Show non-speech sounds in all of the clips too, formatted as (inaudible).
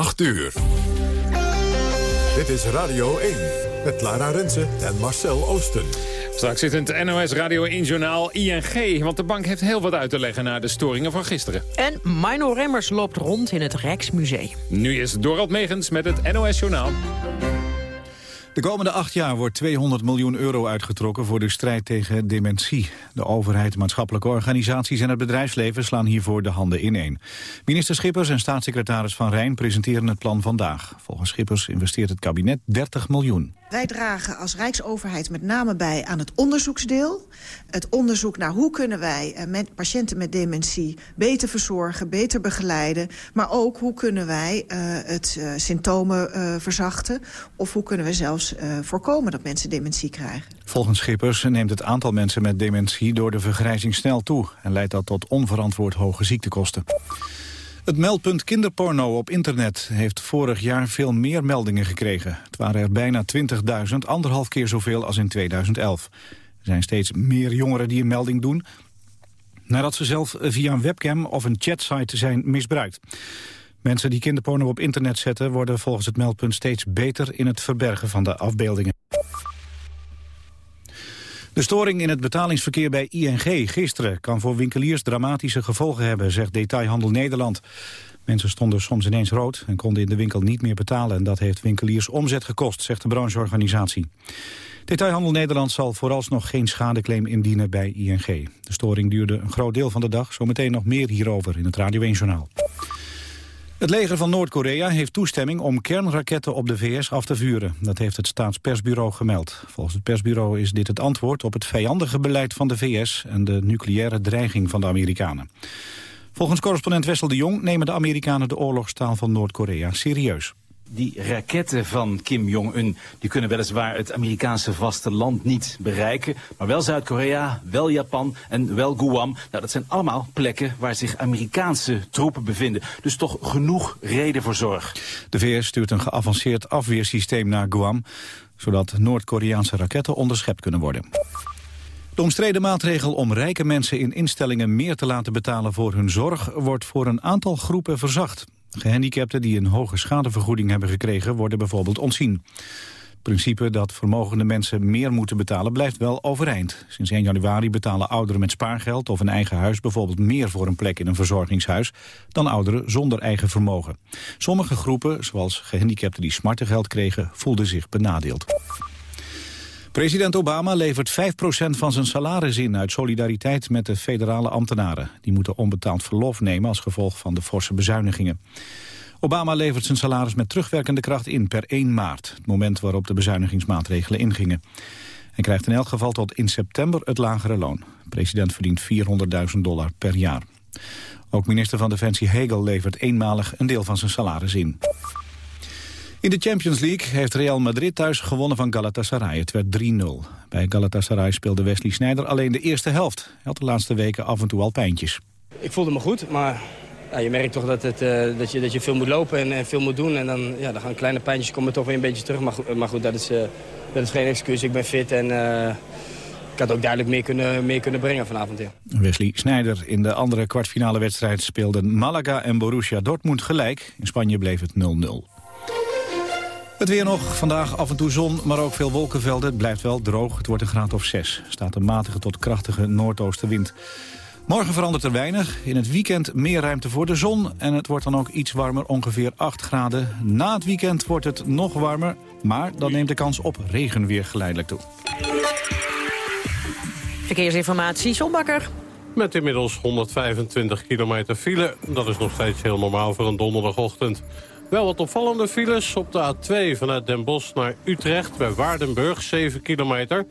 8 uur. Dit is Radio 1 met Lara Rensen en Marcel Oosten. Straks zit het NOS Radio 1-journaal ING... want de bank heeft heel wat uit te leggen na de storingen van gisteren. En Mino Remmers loopt rond in het Rijksmuseum. Nu is Dorald Megens met het NOS-journaal. De komende acht jaar wordt 200 miljoen euro uitgetrokken voor de strijd tegen dementie. De overheid, maatschappelijke organisaties en het bedrijfsleven slaan hiervoor de handen ineen. Minister Schippers en staatssecretaris Van Rijn presenteren het plan vandaag. Volgens Schippers investeert het kabinet 30 miljoen. Wij dragen als Rijksoverheid met name bij aan het onderzoeksdeel. Het onderzoek naar hoe kunnen wij eh, met patiënten met dementie beter verzorgen, beter begeleiden. Maar ook hoe kunnen wij uh, het uh, symptomen verzachten. Of hoe kunnen we zelfs voorkomen dat mensen dementie krijgen. Volgens Schippers neemt het aantal mensen met dementie door de vergrijzing snel toe. En leidt dat tot onverantwoord hoge ziektekosten. Het meldpunt kinderporno op internet heeft vorig jaar veel meer meldingen gekregen. Het waren er bijna 20.000, anderhalf keer zoveel als in 2011. Er zijn steeds meer jongeren die een melding doen... nadat ze zelf via een webcam of een chatsite zijn misbruikt. Mensen die kinderporno op internet zetten... worden volgens het meldpunt steeds beter in het verbergen van de afbeeldingen. De storing in het betalingsverkeer bij ING gisteren kan voor winkeliers dramatische gevolgen hebben, zegt Detailhandel Nederland. Mensen stonden soms ineens rood en konden in de winkel niet meer betalen. En dat heeft winkeliers omzet gekost, zegt de brancheorganisatie. Detailhandel Nederland zal vooralsnog geen schadeclaim indienen bij ING. De storing duurde een groot deel van de dag. Zometeen nog meer hierover in het Radio 1-journaal. Het leger van Noord-Korea heeft toestemming om kernraketten op de VS af te vuren. Dat heeft het staatspersbureau gemeld. Volgens het persbureau is dit het antwoord op het vijandige beleid van de VS... en de nucleaire dreiging van de Amerikanen. Volgens correspondent Wessel de Jong nemen de Amerikanen de oorlogstaal van Noord-Korea serieus die raketten van Kim Jong-un... die kunnen weliswaar het Amerikaanse vasteland niet bereiken... maar wel Zuid-Korea, wel Japan en wel Guam. Nou, dat zijn allemaal plekken waar zich Amerikaanse troepen bevinden. Dus toch genoeg reden voor zorg. De VS stuurt een geavanceerd afweersysteem naar Guam... zodat Noord-Koreaanse raketten onderschept kunnen worden. De omstreden maatregel om rijke mensen in instellingen meer te laten betalen voor hun zorg wordt voor een aantal groepen verzacht. Gehandicapten die een hoge schadevergoeding hebben gekregen worden bijvoorbeeld ontzien. Het principe dat vermogende mensen meer moeten betalen blijft wel overeind. Sinds 1 januari betalen ouderen met spaargeld of een eigen huis bijvoorbeeld meer voor een plek in een verzorgingshuis dan ouderen zonder eigen vermogen. Sommige groepen, zoals gehandicapten die smartengeld kregen, voelden zich benadeeld. President Obama levert 5% van zijn salaris in uit solidariteit met de federale ambtenaren. Die moeten onbetaald verlof nemen als gevolg van de forse bezuinigingen. Obama levert zijn salaris met terugwerkende kracht in per 1 maart, het moment waarop de bezuinigingsmaatregelen ingingen. Hij krijgt in elk geval tot in september het lagere loon. De president verdient 400.000 dollar per jaar. Ook minister van Defensie Hegel levert eenmalig een deel van zijn salaris in. In de Champions League heeft Real Madrid thuis gewonnen van Galatasaray. Het werd 3-0. Bij Galatasaray speelde Wesley Sneijder alleen de eerste helft. Hij had de laatste weken af en toe al pijntjes. Ik voelde me goed, maar ja, je merkt toch dat, het, uh, dat, je, dat je veel moet lopen en, en, veel moet doen. En dan, ja, dan gaan kleine pijntjes komen toch weer een beetje terug. Maar goed, maar goed dat, is, uh, dat is geen excuus. Ik ben fit en... Uh, ik had ook duidelijk meer kunnen, meer kunnen brengen vanavond. Ja. Wesley Sneijder in de andere kwartfinale wedstrijd speelden Malaga en Borussia Dortmund gelijk. In Spanje bleef het 0-0. Het weer nog. Vandaag af en toe zon, maar ook veel wolkenvelden. Het blijft wel droog. Het wordt een graad of 6. Er staat een matige tot krachtige noordoostenwind. Morgen verandert er weinig. In het weekend meer ruimte voor de zon. En het wordt dan ook iets warmer, ongeveer 8 graden. Na het weekend wordt het nog warmer. Maar dan neemt de kans op regen weer geleidelijk toe. Verkeersinformatie, Zonbakker. Met inmiddels 125 kilometer file. Dat is nog steeds heel normaal voor een donderdagochtend. Wel wat opvallende files op de A2 vanuit Den Bosch naar Utrecht... bij Waardenburg, 7 kilometer.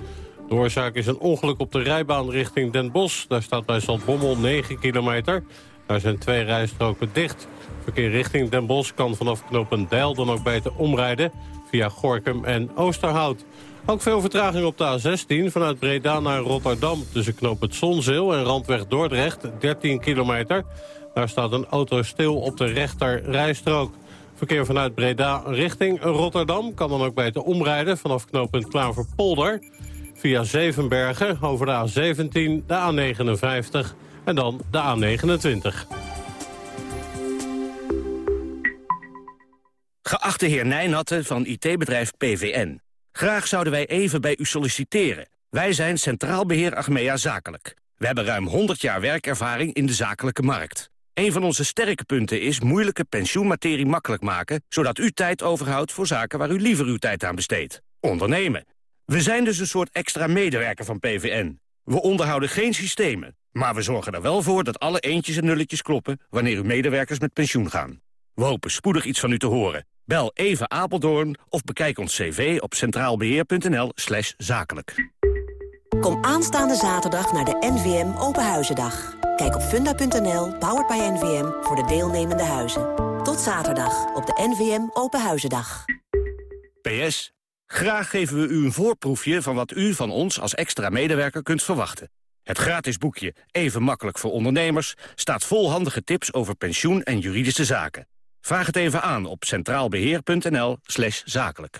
De oorzaak is een ongeluk op de rijbaan richting Den Bosch. Daar staat bij Zaltbommel 9 kilometer. Daar zijn twee rijstroken dicht. Verkeer richting Den Bosch kan vanaf Knopendijl dan ook beter omrijden... via Gorkum en Oosterhout. Ook veel vertraging op de A16 vanuit Breda naar Rotterdam... tussen knoop het Zonzeel en Randweg Dordrecht, 13 kilometer. Daar staat een auto stil op de rechter rijstrook. Verkeer vanuit Breda richting Rotterdam kan dan ook beter omrijden... vanaf knooppunt Klaverpolder via Zevenbergen over de A17, de A59 en dan de A29. Geachte heer Nijnatte van IT-bedrijf PVN. Graag zouden wij even bij u solliciteren. Wij zijn Centraal Beheer Achmea Zakelijk. We hebben ruim 100 jaar werkervaring in de zakelijke markt. Een van onze sterke punten is moeilijke pensioenmaterie makkelijk maken... zodat u tijd overhoudt voor zaken waar u liever uw tijd aan besteedt. Ondernemen. We zijn dus een soort extra medewerker van PVN. We onderhouden geen systemen, maar we zorgen er wel voor... dat alle eentjes en nulletjes kloppen wanneer uw medewerkers met pensioen gaan. We hopen spoedig iets van u te horen. Bel even Apeldoorn of bekijk ons cv op centraalbeheer.nl zakelijk. Kom aanstaande zaterdag naar de NVM Open Huizendag. Kijk op funda.nl, powered by NVM, voor de deelnemende huizen. Tot zaterdag op de NVM Open Huizendag. PS, graag geven we u een voorproefje van wat u van ons als extra medewerker kunt verwachten. Het gratis boekje Even makkelijk voor ondernemers staat vol handige tips over pensioen en juridische zaken. Vraag het even aan op centraalbeheer.nl slash zakelijk.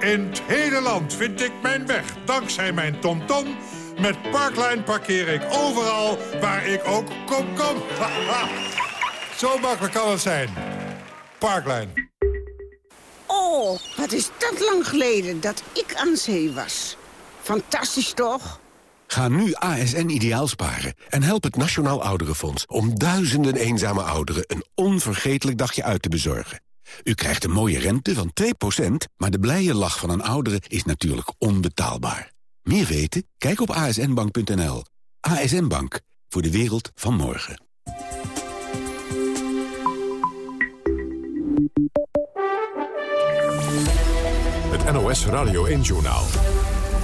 In het hele land vind ik mijn weg, dankzij mijn TomTom. Met Parkline parkeer ik overal waar ik ook kom, kom. (laughs) Zo makkelijk kan het zijn. Parkline. Oh, wat is dat lang geleden dat ik aan zee was. Fantastisch, toch? Ga nu ASN ideaal sparen en help het Nationaal Ouderenfonds... om duizenden eenzame ouderen een onvergetelijk dagje uit te bezorgen. U krijgt een mooie rente van 2%, maar de blije lach van een oudere is natuurlijk onbetaalbaar. Meer weten? Kijk op asnbank.nl. ASN Bank, voor de wereld van morgen. Het NOS Radio 1-journaal.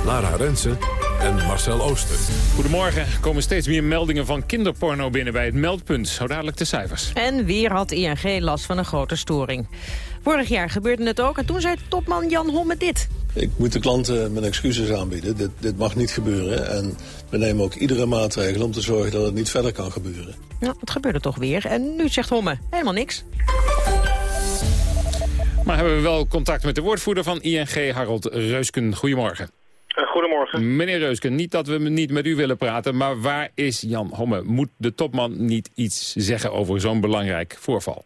Lara Rensen en Marcel Ooster. Goedemorgen. Er komen steeds meer meldingen van kinderporno binnen bij het meldpunt. Zo dadelijk de cijfers. En weer had ING last van een grote storing. Vorig jaar gebeurde het ook en toen zei topman Jan Homme dit. Ik moet de klanten mijn excuses aanbieden. Dit, dit mag niet gebeuren. En we nemen ook iedere maatregel om te zorgen dat het niet verder kan gebeuren. Nou, het gebeurde toch weer. En nu zegt Homme helemaal niks. Maar hebben we wel contact met de woordvoerder van ING, Harold Reusken. Goedemorgen. Goedemorgen. Meneer Reusken, niet dat we niet met u willen praten... maar waar is Jan Homme? Moet de topman niet iets zeggen over zo'n belangrijk voorval?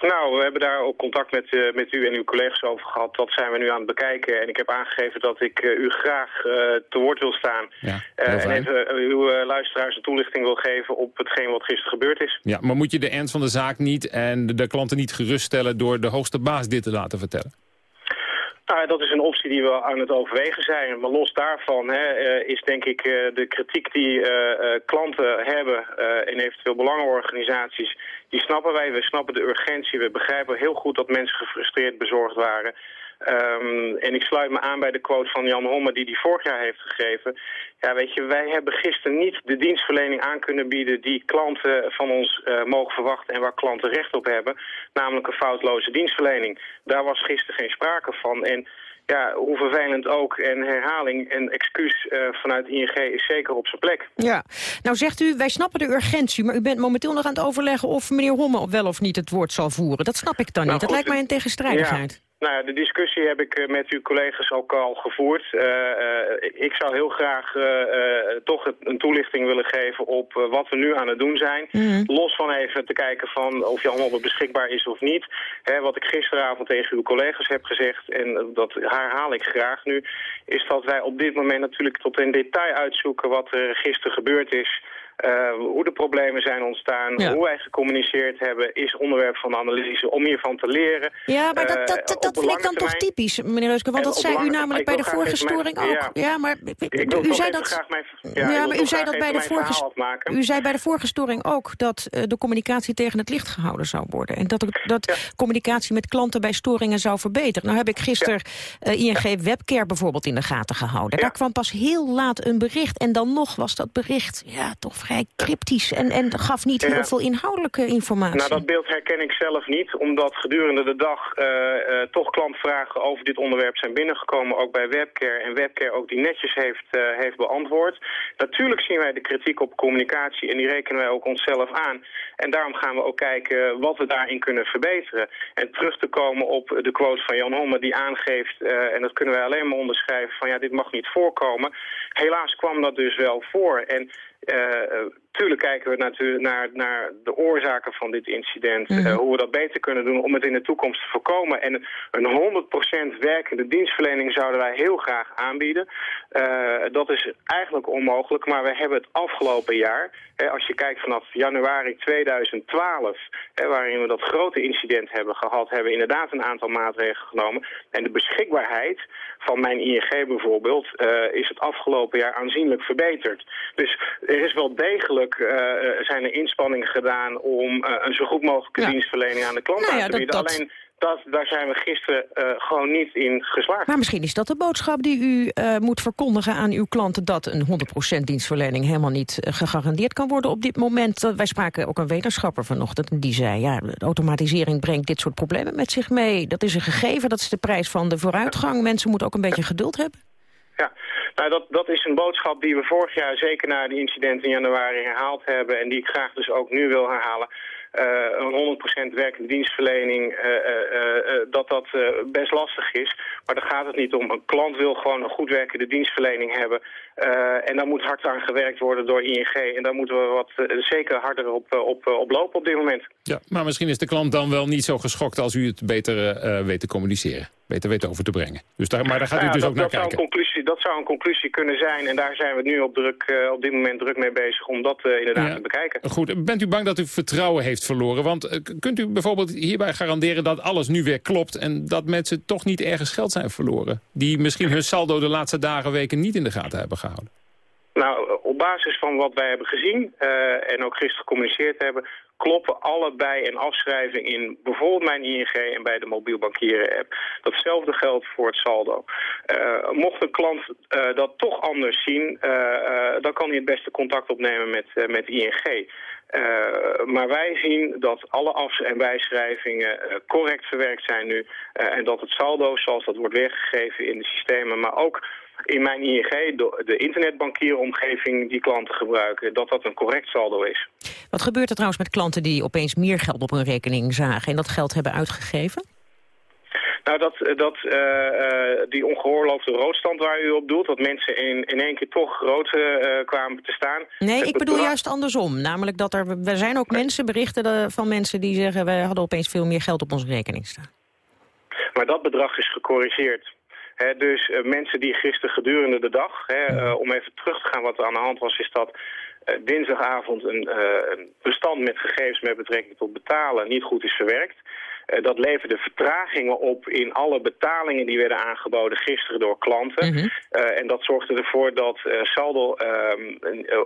Nou, we hebben daar ook contact met, uh, met u en uw collega's over gehad. Dat zijn we nu aan het bekijken. En ik heb aangegeven dat ik uh, u graag uh, te woord wil staan. Ja, en even uw luisteraars een toelichting wil geven op hetgeen wat gisteren gebeurd is. Ja, maar moet je de ernst van de zaak niet en de, de klanten niet geruststellen... door de hoogste baas dit te laten vertellen? Nou, dat is een optie die we aan het overwegen zijn. Maar los daarvan hè, uh, is denk ik uh, de kritiek die uh, klanten hebben en eventueel belangenorganisaties, die snappen wij. We snappen de urgentie. We begrijpen heel goed dat mensen gefrustreerd bezorgd waren. Um, en ik sluit me aan bij de quote van Jan Homme die die vorig jaar heeft gegeven. Ja, weet je, wij hebben gisteren niet de dienstverlening aan kunnen bieden die klanten van ons uh, mogen verwachten en waar klanten recht op hebben. Namelijk een foutloze dienstverlening. Daar was gisteren geen sprake van. En ja, hoe vervelend ook. En herhaling en excuus uh, vanuit ING is zeker op zijn plek. Ja, nou zegt u, wij snappen de urgentie, maar u bent momenteel nog aan het overleggen of meneer Homme wel of niet het woord zal voeren. Dat snap ik dan nou, niet. Dat lijkt mij een tegenstrijdigheid. Ja. Nou, de discussie heb ik uh, met uw collega's ook al gevoerd. Uh, uh, ik zou heel graag toch een toelichting willen geven op wat we nu aan het doen zijn. Mm. Los van even te kijken van of je allemaal beschikbaar is of niet. Hè, wat ik gisteravond tegen uw collega's heb gezegd, en dat herhaal ik graag nu... is dat wij op dit moment natuurlijk tot in detail uitzoeken wat er gisteren gebeurd is... Uh, hoe de problemen zijn ontstaan, ja. hoe wij gecommuniceerd hebben... is onderwerp van analyse om hiervan te leren. Ja, maar dat, dat, dat, dat vind ik dan toch typisch, meneer Reuske. Want dat zei u namelijk bij de vorige storing ook. Ja, ja maar u zei dat... Mijn, ja, maar u zei dat bij de vorige... U zei bij de vorige storing ook dat de communicatie tegen het licht gehouden zou worden. En dat, dat ja. communicatie met klanten bij storingen zou verbeteren. Nou heb ik gisteren uh, ING Webcare bijvoorbeeld in de gaten gehouden. Daar kwam pas heel laat een bericht. En dan nog was dat bericht ja, toch vrij cryptisch en, en gaf niet heel veel inhoudelijke informatie. Nou, dat beeld herken ik zelf niet, omdat gedurende de dag toch klantvragen over dit onderwerp zijn binnengekomen, ook bij Webcare. En Webcare ook die netjes heeft, heeft beantwoord. Natuurlijk zien wij de kritiek op communicatie en die rekenen wij ook onszelf aan. En daarom gaan we ook kijken wat we daarin kunnen verbeteren. En terug te komen op de quote van Jan Homme die aangeeft, en dat kunnen wij alleen maar onderschrijven, van ja, dit mag niet voorkomen. Helaas kwam dat dus wel voor. En uh, tuurlijk kijken we natuurlijk naar, naar de oorzaken van dit incident. Mm hoe we dat beter kunnen doen om het in de toekomst te voorkomen. En een 100% werkende dienstverlening zouden wij heel graag aanbieden. Uh, dat is eigenlijk onmogelijk, maar we hebben het afgelopen jaar... Hè, als je kijkt vanaf januari 2012, hè, waarin we dat grote incident hebben gehad... hebben we inderdaad een aantal maatregelen genomen. En de beschikbaarheid van mijn ING bijvoorbeeld... Uh, is het afgelopen jaar aanzienlijk verbeterd. Dus er is wel degelijk uh, zijn er inspanningen gedaan om uh, een zo goed mogelijke dienstverlening aan de klant nou ja, aan te bieden. Dat, Alleen dat, daar zijn we gisteren uh, gewoon niet in geslaagd. Maar misschien is dat de boodschap die u uh, moet verkondigen aan uw klanten... dat een 100% dienstverlening helemaal niet gegarandeerd kan worden op dit moment. Wij spraken ook een wetenschapper vanochtend en die zei... ja, de automatisering brengt dit soort problemen met zich mee. Dat is een gegeven, dat is de prijs van de vooruitgang. Mensen moeten ook een beetje geduld hebben. Ja, nou, dat, dat is een boodschap die we vorig jaar zeker na de incident in januari herhaald hebben... en die ik graag dus ook nu wil herhalen. Uh, een 100% werkende dienstverlening, uh, uh, dat dat best lastig is. Maar daar gaat het niet om. Een klant wil gewoon een goed werkende dienstverlening hebben. en daar moet hard aan gewerkt worden door ING. En daar moeten we wat zeker harder op, op, op lopen op dit moment. Ja, maar misschien is de klant dan wel niet zo geschokt als u het beter weet te communiceren beter weten over te brengen. Dus daar, maar daar gaat u dus ook naar dat kijken. Zou een conclusie, dat zou een conclusie kunnen zijn. En daar zijn we nu op, druk, uh, op dit moment druk mee bezig om dat uh, inderdaad te bekijken. Goed, bent u bang dat u vertrouwen heeft verloren? Want uh, kunt u bijvoorbeeld hierbij garanderen dat alles nu weer klopt... en dat mensen toch niet ergens geld zijn verloren? Die misschien hun saldo de laatste dagen, weken niet in de gaten hebben gehouden? Nou, op basis van wat wij hebben gezien en ook gisteren gecommuniceerd hebben kloppen alle bij- en afschrijving in bijvoorbeeld mijn ING en bij de mobiel bankieren app. Datzelfde geldt voor het saldo. Uh, mocht een klant uh, dat toch anders zien, uh, dan kan hij het beste contact opnemen met, met ING. Maar wij zien dat alle af- en bijschrijvingen correct verwerkt zijn nu. En dat het saldo, zoals dat wordt weergegeven in de systemen, maar ook in mijn ING, de, internetbankieromgeving die klanten gebruiken, dat dat een correct saldo is. Wat gebeurt er trouwens met klanten die opeens meer geld op hun rekening zagen en dat geld hebben uitgegeven? Nou, dat, dat, uh, uh, die ongeoorloofde roodstand waar u op doelt... dat mensen in, in één keer toch rood uh, kwamen te staan. Nee, ik bedoel juist andersom. Namelijk dat er, er zijn ook mensen, berichten van mensen die zeggen... wij hadden opeens veel meer geld op onze rekening staan. Maar dat bedrag is gecorrigeerd. He, dus uh, mensen die gisteren gedurende de dag, he, uh, om even terug te gaan wat er aan de hand was, is dat uh, dinsdagavond een, een, bestand met gegevens met betrekking tot betalen niet goed is verwerkt. Uh, dat leverde vertragingen op in alle betalingen die werden aangeboden gisteren door klanten. Mm -hmm. uh, en dat zorgde ervoor dat uh, saldo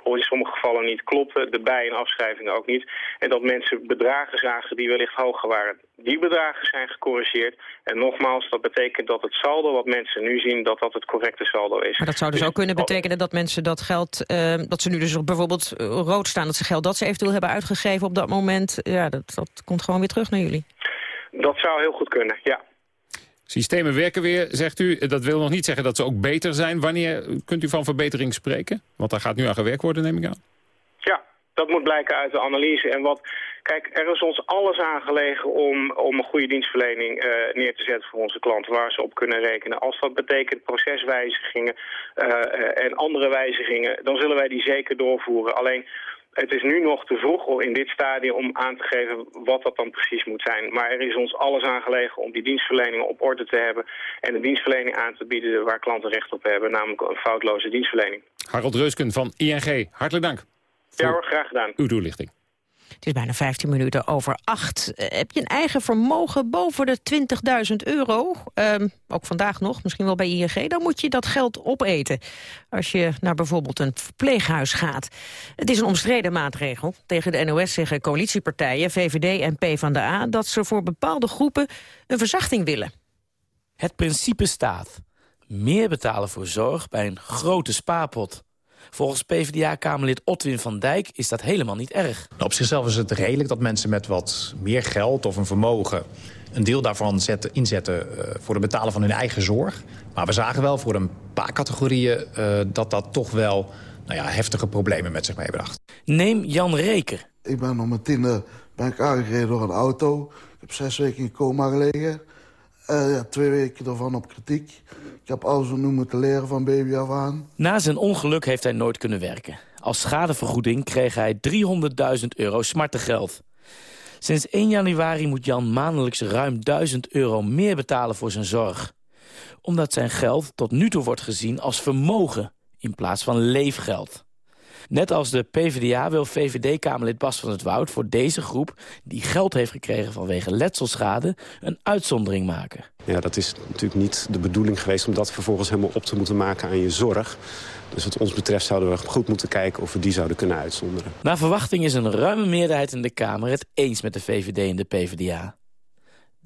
in sommige gevallen niet klopte, de bij- en afschrijvingen ook niet. En dat mensen bedragen zagen die wellicht hoger waren. Die bedragen zijn gecorrigeerd. En nogmaals, dat betekent dat het saldo wat mensen nu zien, dat dat het correcte saldo is. Maar dat zou dus, dus ook kunnen betekenen dat mensen dat geld, dat ze nu dus bijvoorbeeld rood staan, dat ze geld dat ze eventueel hebben uitgegeven op dat moment, ja, dat, dat komt gewoon weer terug naar jullie. Dat zou heel goed kunnen, ja. Systemen werken weer, zegt u. Dat wil nog niet zeggen dat ze ook beter zijn. Wanneer kunt u van verbetering spreken? Want daar gaat nu aan gewerkt worden, neem ik aan. Ja, dat moet blijken uit de analyse. En wat, kijk, er is ons alles aangelegen om, om een goede dienstverlening uh, neer te zetten voor onze klanten, waar ze op kunnen rekenen. Als dat betekent proceswijzigingen uh, en andere wijzigingen, dan zullen wij die zeker doorvoeren. Alleen het is nu nog te vroeg in dit stadium om aan te geven wat dat dan precies moet zijn. Maar er is ons alles aangelegen om die dienstverlening op orde te hebben... en een dienstverlening aan te bieden waar klanten recht op hebben, namelijk een foutloze dienstverlening. Harold Reusken van ING, hartelijk dank. Ja hoor, graag gedaan. Uw toelichting. Het is bijna 15 minuten over 8. Heb je een eigen vermogen boven de 20.000 euro? Um, ook vandaag nog, misschien wel bij ING. Dan moet je dat geld opeten. Als je naar bijvoorbeeld een verpleeghuis gaat. Het is een omstreden maatregel. Tegen de NOS zeggen coalitiepartijen, VVD en PvdA... dat ze voor bepaalde groepen een verzachting willen. Het principe staat. Meer betalen voor zorg bij een grote spaarpot. Volgens PvdA-kamerlid Otwin van Dijk is dat helemaal niet erg. Op zichzelf is het redelijk dat mensen met wat meer geld of een vermogen... een deel daarvan zetten, inzetten uh, voor het betalen van hun eigen zorg. Maar we zagen wel voor een paar categorieën uh, dat dat toch wel nou ja, heftige problemen met zich meebracht. Neem Jan Reker. Ik ben om mijn tiende ben ik aangereden door een auto. Ik heb zes weken in coma gelegen. Uh, twee weken ervan op kritiek. Ik heb alles opnieuw moeten leren van baby af aan. Na zijn ongeluk heeft hij nooit kunnen werken. Als schadevergoeding kreeg hij 300.000 euro smartengeld. Sinds 1 januari moet Jan maandelijks ruim 1000 euro meer betalen voor zijn zorg. Omdat zijn geld tot nu toe wordt gezien als vermogen in plaats van leefgeld. Net als de PvdA wil VVD-Kamerlid Bas van het Woud voor deze groep... die geld heeft gekregen vanwege letselschade, een uitzondering maken. Ja, dat is natuurlijk niet de bedoeling geweest om dat vervolgens helemaal op te moeten maken aan je zorg. Dus wat ons betreft zouden we goed moeten kijken of we die zouden kunnen uitzonderen. Naar verwachting is een ruime meerderheid in de Kamer het eens met de VVD en de PvdA.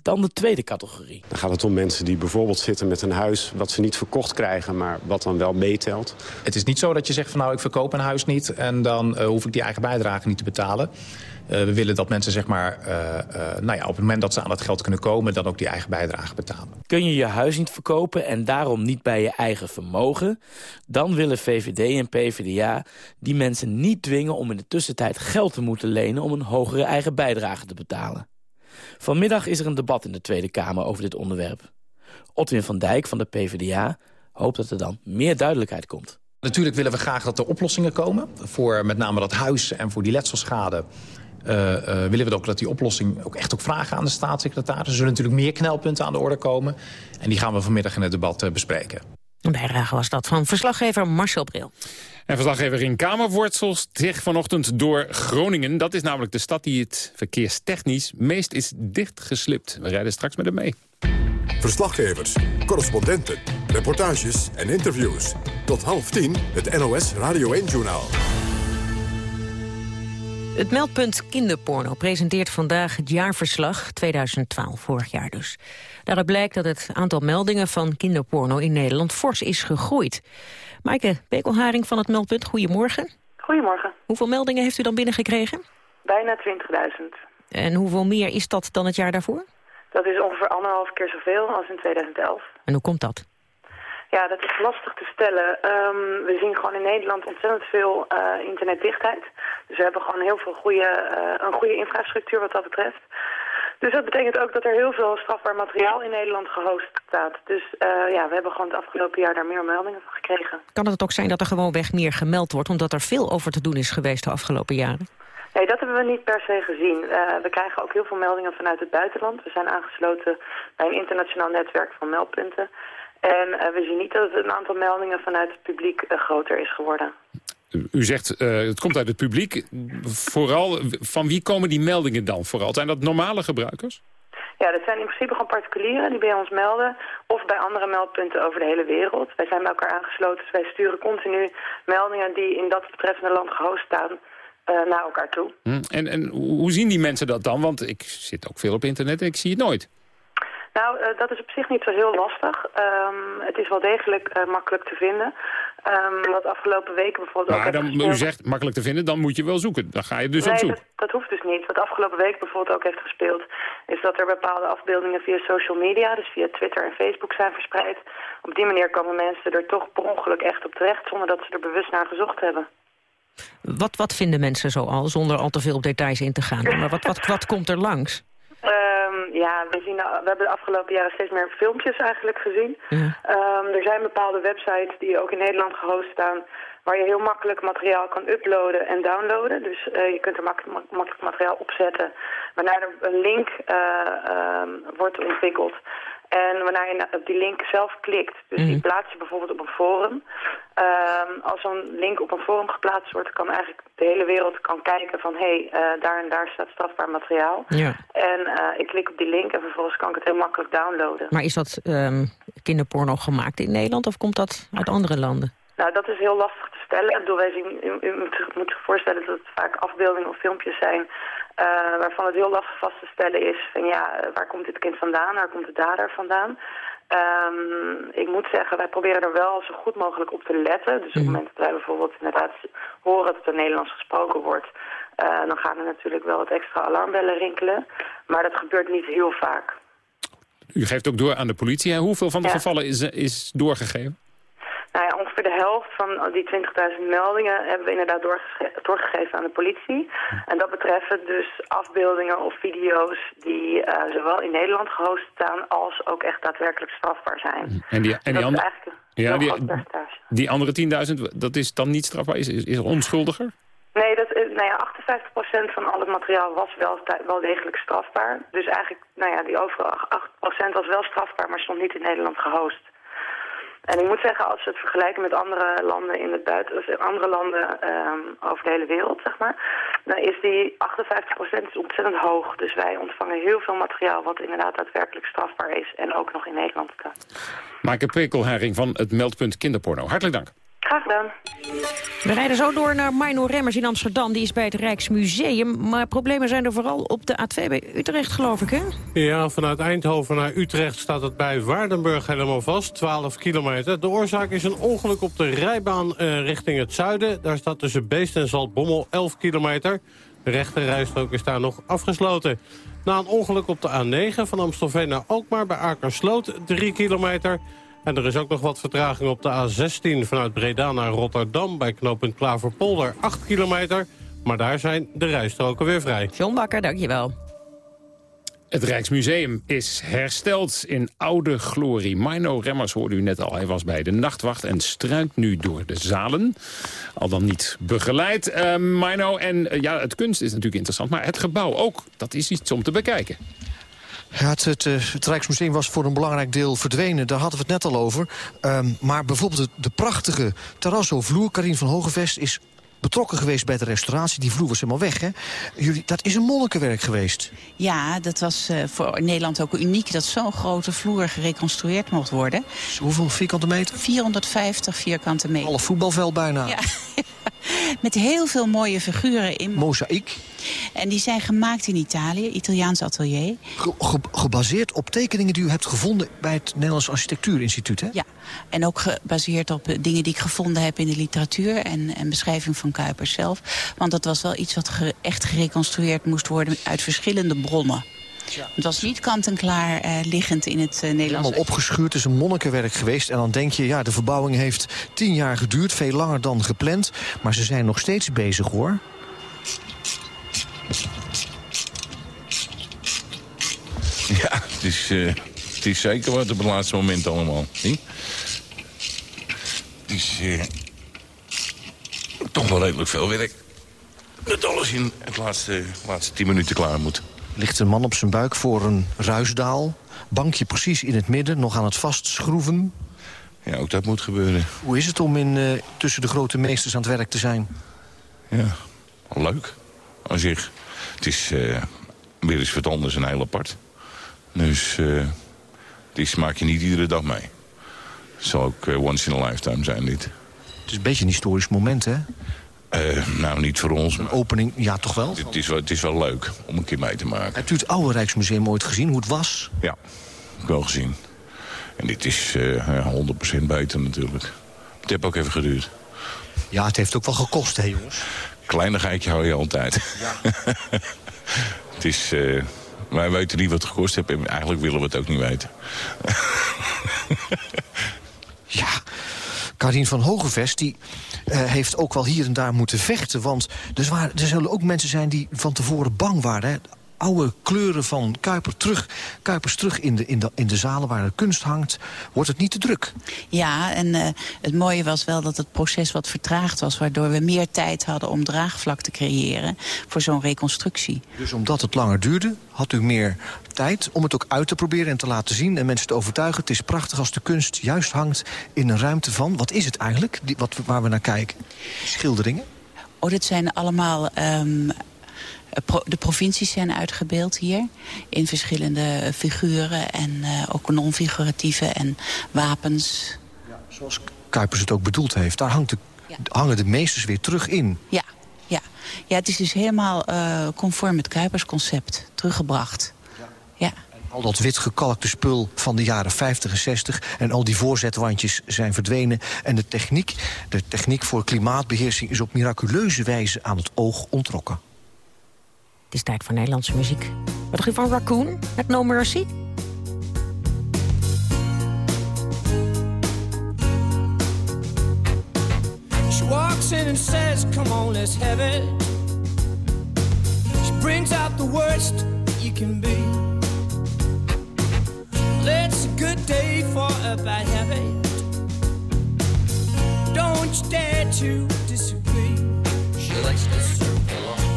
Dan de tweede categorie. Dan gaat het om mensen die bijvoorbeeld zitten met een huis... wat ze niet verkocht krijgen, maar wat dan wel meetelt. Het is niet zo dat je zegt van nou, ik verkoop een huis niet... en dan uh, hoef ik die eigen bijdrage niet te betalen. Uh, we willen dat mensen zeg maar, uh, nou ja, op het moment dat ze aan het geld kunnen komen... dan ook die eigen bijdrage betalen. Kun je je huis niet verkopen en daarom niet bij je eigen vermogen... dan willen VVD en PvdA die mensen niet dwingen... om in de tussentijd geld te moeten lenen om een hogere eigen bijdrage te betalen. Vanmiddag is er een debat in de Tweede Kamer over dit onderwerp. Otwin van Dijk van de PvdA hoopt dat er dan meer duidelijkheid komt. Natuurlijk willen we graag dat er oplossingen komen. Voor met name dat huis en voor die letselschade... Uh, uh, willen we ook dat die oplossing ook echt ook vragen aan de staatssecretaris. Er zullen natuurlijk meer knelpunten aan de orde komen. En die gaan we vanmiddag in het debat uh, bespreken. Een bijdrage was dat van verslaggever Marcel Bril. En verslaggever in Kamerwortels zich vanochtend door Groningen. Dat is namelijk de stad die het verkeerstechnisch meest is dichtgeslipt. We rijden straks met hem mee. Verslaggevers, correspondenten, reportages en interviews. Tot half tien het NOS Radio 1-journaal. Het meldpunt kinderporno presenteert vandaag het jaarverslag 2012, vorig jaar dus. Daaruit blijkt dat het aantal meldingen van kinderporno in Nederland fors is gegroeid. Maaike Bekelharing van het meldpunt, goedemorgen. Goedemorgen. Hoeveel meldingen heeft u dan binnengekregen? Bijna 20.000. En hoeveel meer is dat dan het jaar daarvoor? Dat is ongeveer anderhalf keer zoveel als in 2011. En hoe komt dat? Ja, dat is lastig te stellen. Um, we zien gewoon in Nederland ontzettend veel uh, internetdichtheid. Dus we hebben gewoon heel veel goede, uh, een goede infrastructuur wat dat betreft. Dus dat betekent ook dat er heel veel strafbaar materiaal in Nederland gehost staat. Dus uh, ja, we hebben gewoon het afgelopen jaar daar meer meldingen van gekregen. Kan het ook zijn dat er gewoon weg meer gemeld wordt... omdat er veel over te doen is geweest de afgelopen jaren? Nee, dat hebben we niet per se gezien. Uh, we krijgen ook heel veel meldingen vanuit het buitenland. We zijn aangesloten bij een internationaal netwerk van meldpunten. En uh, we zien niet dat het een aantal meldingen vanuit het publiek groter is geworden. U zegt, uh, het komt uit het publiek. Vooral, van wie komen die meldingen dan vooral? Zijn dat normale gebruikers? Ja, dat zijn in principe gewoon particulieren die bij ons melden... of bij andere meldpunten over de hele wereld. Wij zijn bij elkaar aangesloten, dus wij sturen continu meldingen... die in dat betreffende land gehost staan, uh, naar elkaar toe. Hm. En, en hoe zien die mensen dat dan? Want ik zit ook veel op internet en ik zie het nooit. Nou, uh, dat is op zich niet zo heel lastig. Um, het is wel degelijk uh, makkelijk te vinden. Um, wat afgelopen weken bijvoorbeeld maar ook... Dan, u zegt makkelijk te vinden, dan moet je wel zoeken. Dan ga je dus nee, op zoek. Dat, dat hoeft dus niet. Wat afgelopen week bijvoorbeeld ook heeft gespeeld... is dat er bepaalde afbeeldingen via social media... dus via Twitter en Facebook zijn verspreid. Op die manier komen mensen er toch per ongeluk echt op terecht... zonder dat ze er bewust naar gezocht hebben. Wat, wat vinden mensen zo al, zonder al te veel op details in te gaan? (laughs) Maar wat, wat, wat komt er langs? Um, ja, we, zien, we hebben de afgelopen jaren steeds meer filmpjes eigenlijk gezien. Ja. Um, er zijn bepaalde websites die ook in Nederland gehost staan... waar je heel makkelijk materiaal kan uploaden en downloaden. Dus uh, je kunt er mak makkelijk materiaal opzetten... waarna er een link uh, um, wordt ontwikkeld... En wanneer je op die link zelf klikt, dus mm. die plaats je bijvoorbeeld op een forum. Um, als zo'n link op een forum geplaatst wordt, kan eigenlijk de hele wereld kan kijken van... hé, hey, uh, daar en daar staat strafbaar materiaal. Ja. En uh, ik klik op die link en vervolgens kan ik het heel makkelijk downloaden. Maar is dat um, kinderporno gemaakt in Nederland of komt dat uit andere landen? Nou, dat is heel lastig te stellen. Ik bedoel, wij zien, u, moet zich voorstellen dat het vaak afbeeldingen of filmpjes zijn... Uh, waarvan het heel lastig vast te stellen is van ja, waar komt dit kind vandaan, waar komt de dader vandaan. Um, ik moet zeggen, wij proberen er wel zo goed mogelijk op te letten. Dus op het mhm. moment dat wij bijvoorbeeld inderdaad horen dat er Nederlands gesproken wordt... Uh, dan gaan er natuurlijk wel wat extra alarmbellen rinkelen. Maar dat gebeurt niet heel vaak. U geeft ook door aan de politie. Hoeveel van de gevallen is, is doorgegeven? Nou ja, ongeveer de helft van die 20.000 meldingen hebben we inderdaad doorgegeven aan de politie. En dat betreffen dus afbeeldingen of video's die uh, zowel in Nederland gehost staan als ook echt daadwerkelijk strafbaar zijn. En die, en die, andere, ja, die, die andere 10.000, dat is dan niet strafbaar? Is, is, is onschuldiger? Nee, dat, nou ja, 58% van al het materiaal was wel, wel degelijk strafbaar. Dus eigenlijk, nou ja, die overige 8% was wel strafbaar, maar stond niet in Nederland gehost. En ik moet zeggen, als we het vergelijken met andere landen in het buitenland, andere landen um, over de hele wereld, zeg maar, dan is die 58% ontzettend hoog. Dus wij ontvangen heel veel materiaal wat inderdaad daadwerkelijk strafbaar is en ook nog in Nederland staat. Maaike Prekelharing van het meldpunt Kinderporno. Hartelijk dank. Graag gedaan. We rijden zo door naar Mino Remmers in Amsterdam. Die is bij het Rijksmuseum. Maar problemen zijn er vooral op de A2 bij Utrecht, geloof ik, hè? Ja, vanuit Eindhoven naar Utrecht staat het bij Waardenburg helemaal vast. 12 kilometer. De oorzaak is een ongeluk op de rijbaan uh, richting het zuiden. Daar staat tussen Beest en Zaltbommel 11 kilometer. De rechterrijstrook is daar nog afgesloten. Na een ongeluk op de A9 van Amstelveen naar Alkmaar bij Akersloot 3 kilometer... En er is ook nog wat vertraging op de A16 vanuit Breda naar Rotterdam... bij knooppunt Klaverpolder, 8 kilometer. Maar daar zijn de rijstroken weer vrij. John Bakker, dankjewel. Het Rijksmuseum is hersteld in oude glorie. Mino Remmers hoorde u net al. Hij was bij de nachtwacht en struint nu door de zalen. Al dan niet begeleid. Uh, Mino, en uh, ja, het kunst is natuurlijk interessant. Maar het gebouw ook, dat is iets om te bekijken. Ja, het, het, eh, het, Rijksmuseum was voor een belangrijk deel verdwenen. Daar hadden we het net al over. Um, maar bijvoorbeeld de, de prachtige terrasso-vloer... Karin van Hogevest is betrokken geweest bij de restauratie. Die vloer was helemaal weg, hè? Jullie, dat is een monnikenwerk geweest. Ja, dat was uh, voor Nederland ook uniek... dat zo'n grote vloer gereconstrueerd mocht worden. hoeveel vierkante meter? 450 vierkante meter. Alle voetbalveld bijna. Ja. (laughs) Met heel veel mooie figuren in. Mozaïek. En die zijn gemaakt in Italië, Italiaans atelier. gebaseerd op tekeningen die u hebt gevonden bij het Nederlands Architectuurinstituut, hè? Ja, en ook gebaseerd op eh, dingen die ik gevonden heb in de literatuur... en, en beschrijving van Kuipers zelf. Want dat was wel iets wat echt gereconstrueerd moest worden uit verschillende bronnen. Ja. Het was niet kant-en-klaar uh, liggend in het uh, Nederlands. Helemaal opgeschuurd, is een monnikenwerk geweest. En dan denk je, ja, de verbouwing heeft tien jaar geduurd. Veel langer dan gepland. Maar ze zijn nog steeds bezig, hoor. Ja, het is, uh, het is zeker wat op het laatste moment allemaal. Het is toch wel redelijk veel werk. Dat alles in het laatste, laatste tien minuten klaar moet ligt een man op zijn buik voor een ruisdaal. Bankje precies in het midden, nog aan het vastschroeven. Ja, ook dat moet gebeuren. Hoe is het om in, uh, tussen de grote meesters aan het werk te zijn? Ja, leuk. Aan zich. Het is uh, weer eens wat anders en heel apart. Dus uh, dit maak je niet iedere dag mee. Het zal ook once in a lifetime zijn, dit. Het is een beetje een historisch moment, hè? Uh, nou, niet voor ons. Een opening, ja, toch wel? Het is wel, het is wel leuk om een keer mee te maken. Hebt u het oude Rijksmuseum ooit gezien, hoe het was? Ja, ik wel gezien. En dit is uh, eh, 100% beter natuurlijk. Het heeft ook even geduurd. Ja, het heeft ook wel gekost, hè jongens? Kleinigheidje hou je altijd. Ja. (laughs) het is... Uh, wij weten niet wat het gekost heeft en eigenlijk willen we het ook niet weten. ja, Karin van Hogevest, die heeft ook wel hier en daar moeten vechten. Want er, waren, er zullen ook mensen zijn die van tevoren bang waren. Hè? Oude kleuren van Kuiper terug, Kuipers terug in de, in, de, in de zalen waar de kunst hangt, wordt het niet te druk. Ja, en uh, het mooie was wel dat het proces wat vertraagd was... waardoor we meer tijd hadden om draagvlak te creëren voor zo'n reconstructie. Dus omdat het langer duurde, had u meer tijd om het ook uit te proberen en te laten zien... en mensen te overtuigen. Het is prachtig als de kunst juist hangt in een ruimte van... wat is het eigenlijk, die, wat, waar we naar kijken? Schilderingen? Oh, dit zijn allemaal um, eh, de provincies zijn uitgebeeld hier. In verschillende figuren en uh, ook non-figuratieve en wapens. Ja, zoals Kuipers het ook bedoeld heeft. Daar hangt de, hangen de meesters weer terug in. Ja, ja. ja het is dus helemaal uh, conform het Kuipers concept teruggebracht. Ja. ja. Al dat wit gekalkte spul van de jaren 50 en 60... en al die voorzetwandjes zijn verdwenen. En de techniek, de techniek voor klimaatbeheersing... is op miraculeuze wijze aan het oog ontrokken. Het is tijd voor Nederlandse muziek. Wat dacht u van Raccoon met No Mercy? She walks in and says, come on, let's have it. She brings out the worst you can be. It's a good day for a bad habit. Don't you dare to disagree. She likes to on.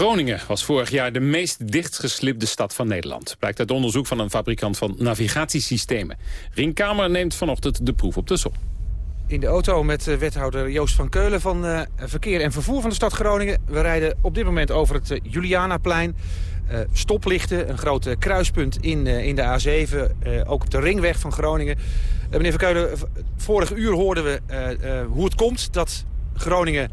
Groningen was vorig jaar de meest dichtgeslipte stad van Nederland. Blijkt uit onderzoek van een fabrikant van navigatiesystemen. Ringkamer neemt vanochtend de proef op de som. In de auto met eh, wethouder Joost van Keulen van eh, Verkeer en Vervoer van de stad Groningen. We rijden op dit moment over het eh, Julianaplein. Stoplichten, een groot kruispunt in, in de A7. eh, ook op de ringweg van Groningen. Meneer Van Keulen, vorig uur hoorden we hoe het komt dat Groningen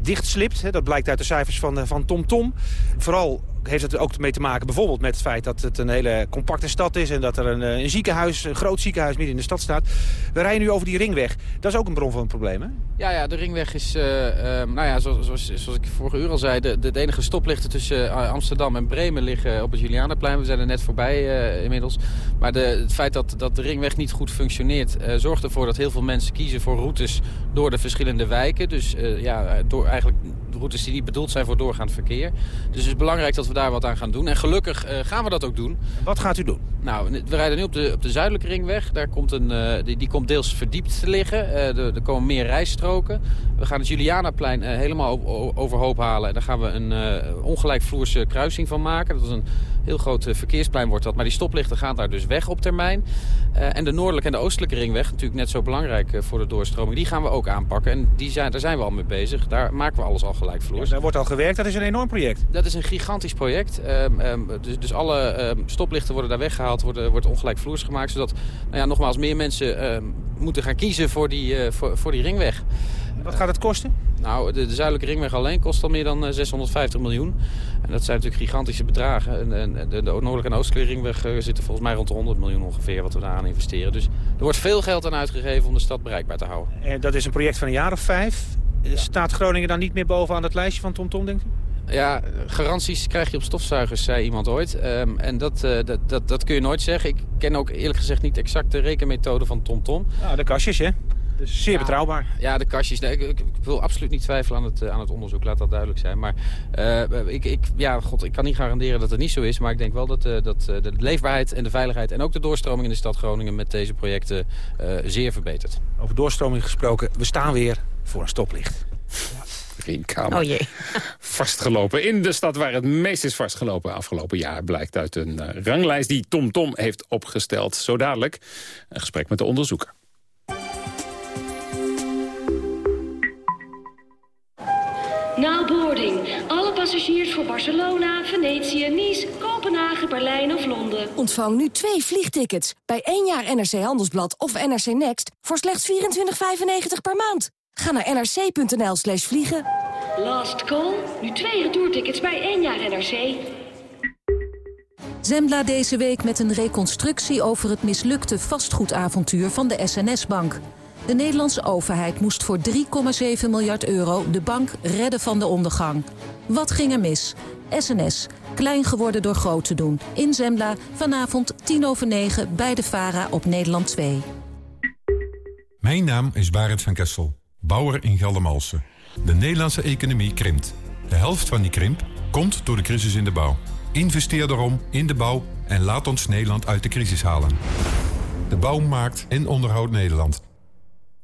dichtslipt. Dat blijkt uit de cijfers van, eh, van TomTom. Vooral heeft het ook mee te maken bijvoorbeeld met het feit dat het een hele compacte stad is... en dat er een, eh, een ziekenhuis, een groot ziekenhuis midden in de stad staat. We rijden nu over die ringweg. Dat is ook een bron van hè? Ja, ja, de ringweg is, eh, eh, nou ja, zoals, zoals, zoals ik vorige uur al zei... De, de, enige stoplichten tussen eh, Amsterdam en Bremen liggen op het Julianaplein. We zijn er net voorbij inmiddels. Maar de, het feit dat, dat de ringweg niet goed functioneert... zorgt ervoor dat heel veel mensen kiezen voor routes door de verschillende wijken. Dus ja, door eigenlijk routes die niet bedoeld zijn voor doorgaand verkeer. Dus het is belangrijk dat we daar wat aan gaan doen. En gelukkig eh, gaan we dat ook doen. Wat gaat u doen? Nou, we rijden nu op de, op de zuidelijke ringweg. Daar komt een, eh, die, die komt deels verdiept te liggen. Eh, er, er komen meer rijstroken. We gaan het Julianaplein helemaal overhoop halen. En daar gaan we een ongelijkvloerse kruising van maken. Dat is een heel groot eh, verkeersplein wordt dat. Maar die stoplichten gaan daar dus weg op termijn. Eh, en de noordelijke en de oostelijke ringweg, natuurlijk net zo belangrijk eh, voor de doorstroming, die gaan we ook aanpakken. En die zijn, daar zijn we al mee bezig. Daar maken we alles al gelijkvloers. Daar wordt al gewerkt, dat is een enorm project. Dat is een gigantisch project. Ehm, ehm, dus, dus alle ehm, stoplichten worden daar weggehaald, worden, wordt ongelijkvloers gemaakt. Zodat, nou ja, nogmaals, meer mensen moeten gaan kiezen voor die, voor, voor die ringweg. Wat gaat het kosten? Nou, de, de zuidelijke ringweg alleen kost al meer dan eh, 650 miljoen. En dat zijn natuurlijk gigantische bedragen. En, en de, de noordelijke en oostelijke ringweg eh, zitten volgens mij rond de 100 miljoen ongeveer wat we daar aan investeren. Dus er wordt veel geld aan uitgegeven om de stad bereikbaar te houden. En dat is een project van een jaar of vijf. Staat Groningen dan niet meer bovenaan het lijstje van TomTom, denkt u? Ja, garanties krijg je op stofzuigers, zei iemand ooit. Ehm, en dat, eh, dat, dat, dat kun je nooit zeggen. Ik ken ook eerlijk gezegd niet exact de rekenmethode van TomTom. Nou, de kastjes, hè? Dus zeer betrouwbaar. Ja, de kastjes. Nee, ik, ik, wil absoluut niet twijfelen aan het, aan het onderzoek. Laat dat duidelijk zijn. Maar ik, ik, ja, god, ik kan niet garanderen dat het niet zo is. Maar ik denk wel dat, dat de leefbaarheid en de veiligheid... en ook de doorstroming in de stad Groningen met deze projecten zeer verbetert. Over doorstroming gesproken, we staan weer voor een stoplicht. Ja. Kamer. Oh jee. (laughs) vastgelopen in de stad waar het meest is vastgelopen afgelopen jaar... blijkt uit een ranglijst die TomTom Tom heeft opgesteld. Zo dadelijk een gesprek met de onderzoeker. Now boarding. Alle passagiers voor Barcelona, Venetië, Nice, Kopenhagen, Berlijn of Londen. Ontvang nu twee vliegtickets bij één jaar NRC Handelsblad of NRC Next... voor slechts 24,95 per maand. Ga naar nrc.nl slash vliegen. Last call. Nu twee retourtickets bij één jaar NRC. Zembla deze week met een reconstructie over het mislukte vastgoedavontuur van de SNS-bank. De Nederlandse overheid moest voor 3,7 miljard euro de bank redden van de ondergang. Wat ging er mis? SNS, klein geworden door groot te doen. In Zembla, vanavond 10 over 9 bij de VARA op Nederland 2. Mijn naam is Barend van Kessel, bouwer in Geldermalsen. De Nederlandse economie krimpt. De helft van die krimp komt door de crisis in de bouw. Investeer daarom in de bouw en laat ons Nederland uit de crisis halen. De bouw maakt en onderhoudt Nederland.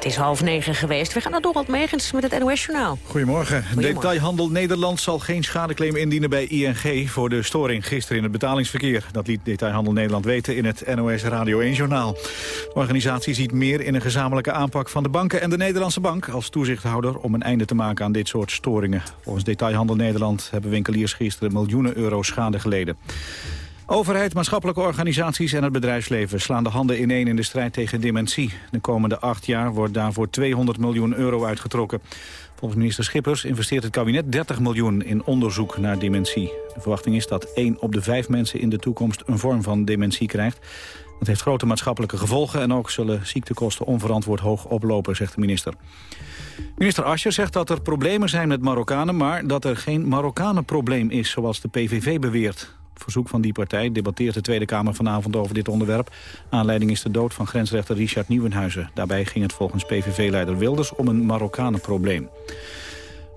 Het is half negen geweest. We gaan naar Dorald Megens met het NOS-journaal. Goedemorgen. Detailhandel Nederland zal geen schadeclaim indienen bij ING... voor de storing gisteren in het betalingsverkeer. Dat liet Detailhandel Nederland weten in het NOS Radio 1-journaal. De organisatie ziet meer in een gezamenlijke aanpak van de banken... en de Nederlandse Bank als toezichthouder... om een einde te maken aan dit soort storingen. Volgens Detailhandel Nederland hebben winkeliers gisteren miljoenen euro schade geleden. Overheid, maatschappelijke organisaties en het bedrijfsleven slaan de handen ineen in de strijd tegen dementie. De komende acht jaar wordt daarvoor 200 miljoen euro uitgetrokken. Volgens minister Schippers investeert het kabinet 30 miljoen in onderzoek naar dementie. De verwachting is dat 1 op de 5 mensen in de toekomst een vorm van dementie krijgt. Dat heeft grote maatschappelijke gevolgen en ook zullen ziektekosten onverantwoord hoog oplopen, zegt de minister. Minister Ascher zegt dat er problemen zijn met Marokkanen... maar dat er geen Marokkanenprobleem is, zoals de PVV beweert verzoek van die partij debatteert de Tweede Kamer vanavond over dit onderwerp. Aanleiding is de dood van grensrechter Richard Nieuwenhuizen. Daarbij ging het volgens PVV-leider Wilders om een Marokkanenprobleem.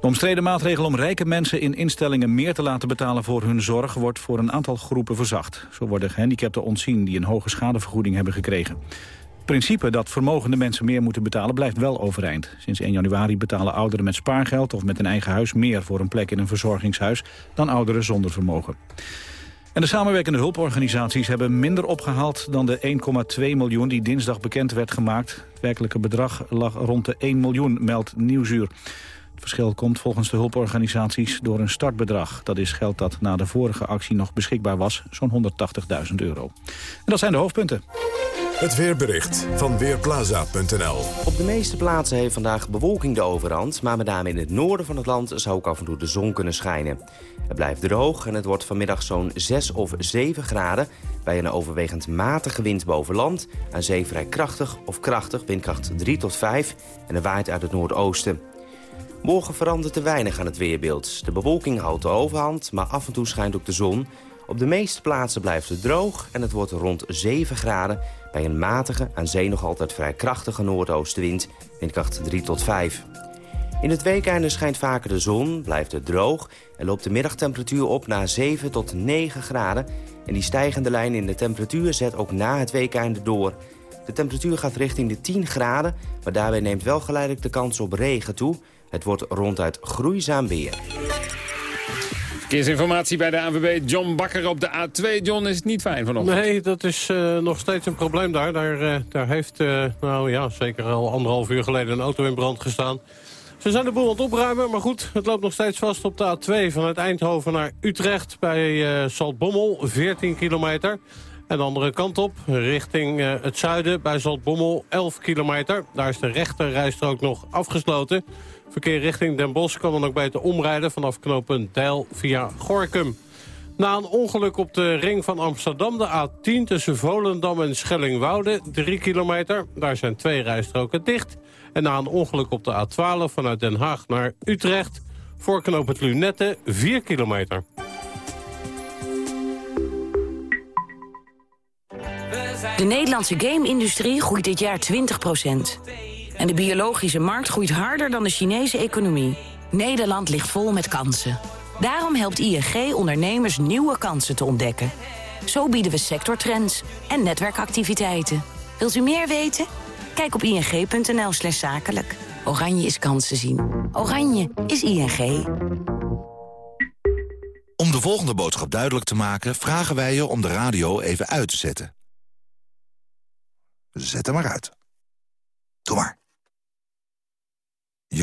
De omstreden maatregel om rijke mensen in instellingen meer te laten betalen voor hun zorg wordt voor een aantal groepen verzacht. Zo worden gehandicapten ontzien die een hoge schadevergoeding hebben gekregen. Het principe dat vermogende mensen meer moeten betalen blijft wel overeind. Sinds 1 januari betalen ouderen met spaargeld of met een eigen huis meer voor een plek in een verzorgingshuis dan ouderen zonder vermogen. En de samenwerkende hulporganisaties hebben minder opgehaald dan de 1,2 miljoen die dinsdag bekend werd gemaakt. Het werkelijke bedrag lag rond de 1 miljoen, meldt Nieuwsuur. Het verschil komt volgens de hulporganisaties door een startbedrag. Dat is geld dat na de vorige actie nog beschikbaar was, zo'n 180.000 euro. En dat zijn de hoofdpunten. Het weerbericht van Weerplaza.nl Op de meeste plaatsen heeft vandaag bewolking de overhand... maar met name in het noorden van het land zou ook af en toe de zon kunnen schijnen. Het blijft droog en het wordt vanmiddag zo'n 6 of 7 graden... bij een overwegend matige wind boven land... aan zee vrij krachtig of krachtig, windkracht 3 tot 5... en er waait uit het noordoosten. Morgen verandert er weinig aan het weerbeeld. De bewolking houdt de overhand, maar af en toe schijnt ook de zon... Op de meeste plaatsen blijft het droog en het wordt rond 7 graden... bij een matige, aan zee nog altijd vrij krachtige noordoostenwind, windkracht 3 tot 5. In het weekende schijnt vaker de zon, blijft het droog... en loopt de middagtemperatuur op naar 7 tot 9 graden. En die stijgende lijn in de temperatuur zet ook na het weekende door. De temperatuur gaat richting de 10 graden... maar daarbij neemt wel geleidelijk de kans op regen toe. Het wordt ronduit groeizaam weer. Verkeersinformatie bij de ANWB. John Bakker op de A2. John, is het niet fijn vanochtend? Nee, dat is uh, nog steeds een probleem daar. Daar, uh, daar heeft, uh, nou ja, zeker al anderhalf uur geleden een auto in brand gestaan. Ze zijn de boel aan het opruimen, maar goed, het loopt nog steeds vast op de A2 vanuit Eindhoven naar Utrecht bij Zaltbommel, 14 kilometer. En de andere kant op, richting het zuiden bij Zaltbommel, 11 kilometer. Daar is de rechter rijstrook nog afgesloten Verkeer richting Den Bosch kan dan ook beter omrijden vanaf knooppunt Deil via Gorkum. Na een ongeluk op de ring van Amsterdam, de A10 tussen Volendam en Schellingwoude, 3 kilometer. Daar zijn twee rijstroken dicht. En na een ongeluk op de A12 vanuit Den Haag naar Utrecht, voor knooppunt Lunette, 4 kilometer. De Nederlandse game-industrie groeit dit jaar 20 En de biologische markt groeit harder dan de Chinese economie. Nederland ligt vol met kansen. Daarom helpt ING ondernemers nieuwe kansen te ontdekken. Zo bieden we sectortrends en netwerkactiviteiten. Wilt u meer weten? Kijk op ing.nl slash zakelijk. Oranje is kansen zien. Oranje is ING. Om de volgende boodschap duidelijk te maken... vragen wij je om de radio even uit te zetten. Zet hem maar uit. Doe maar. Je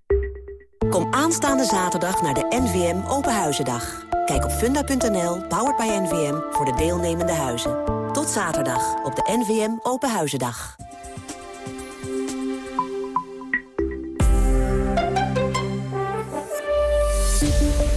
Kom aanstaande zaterdag naar de NVM Openhuizendag. Kijk op funda.nl, powered by NVM, voor de deelnemende huizen. Tot zaterdag op de NVM Openhuizendag.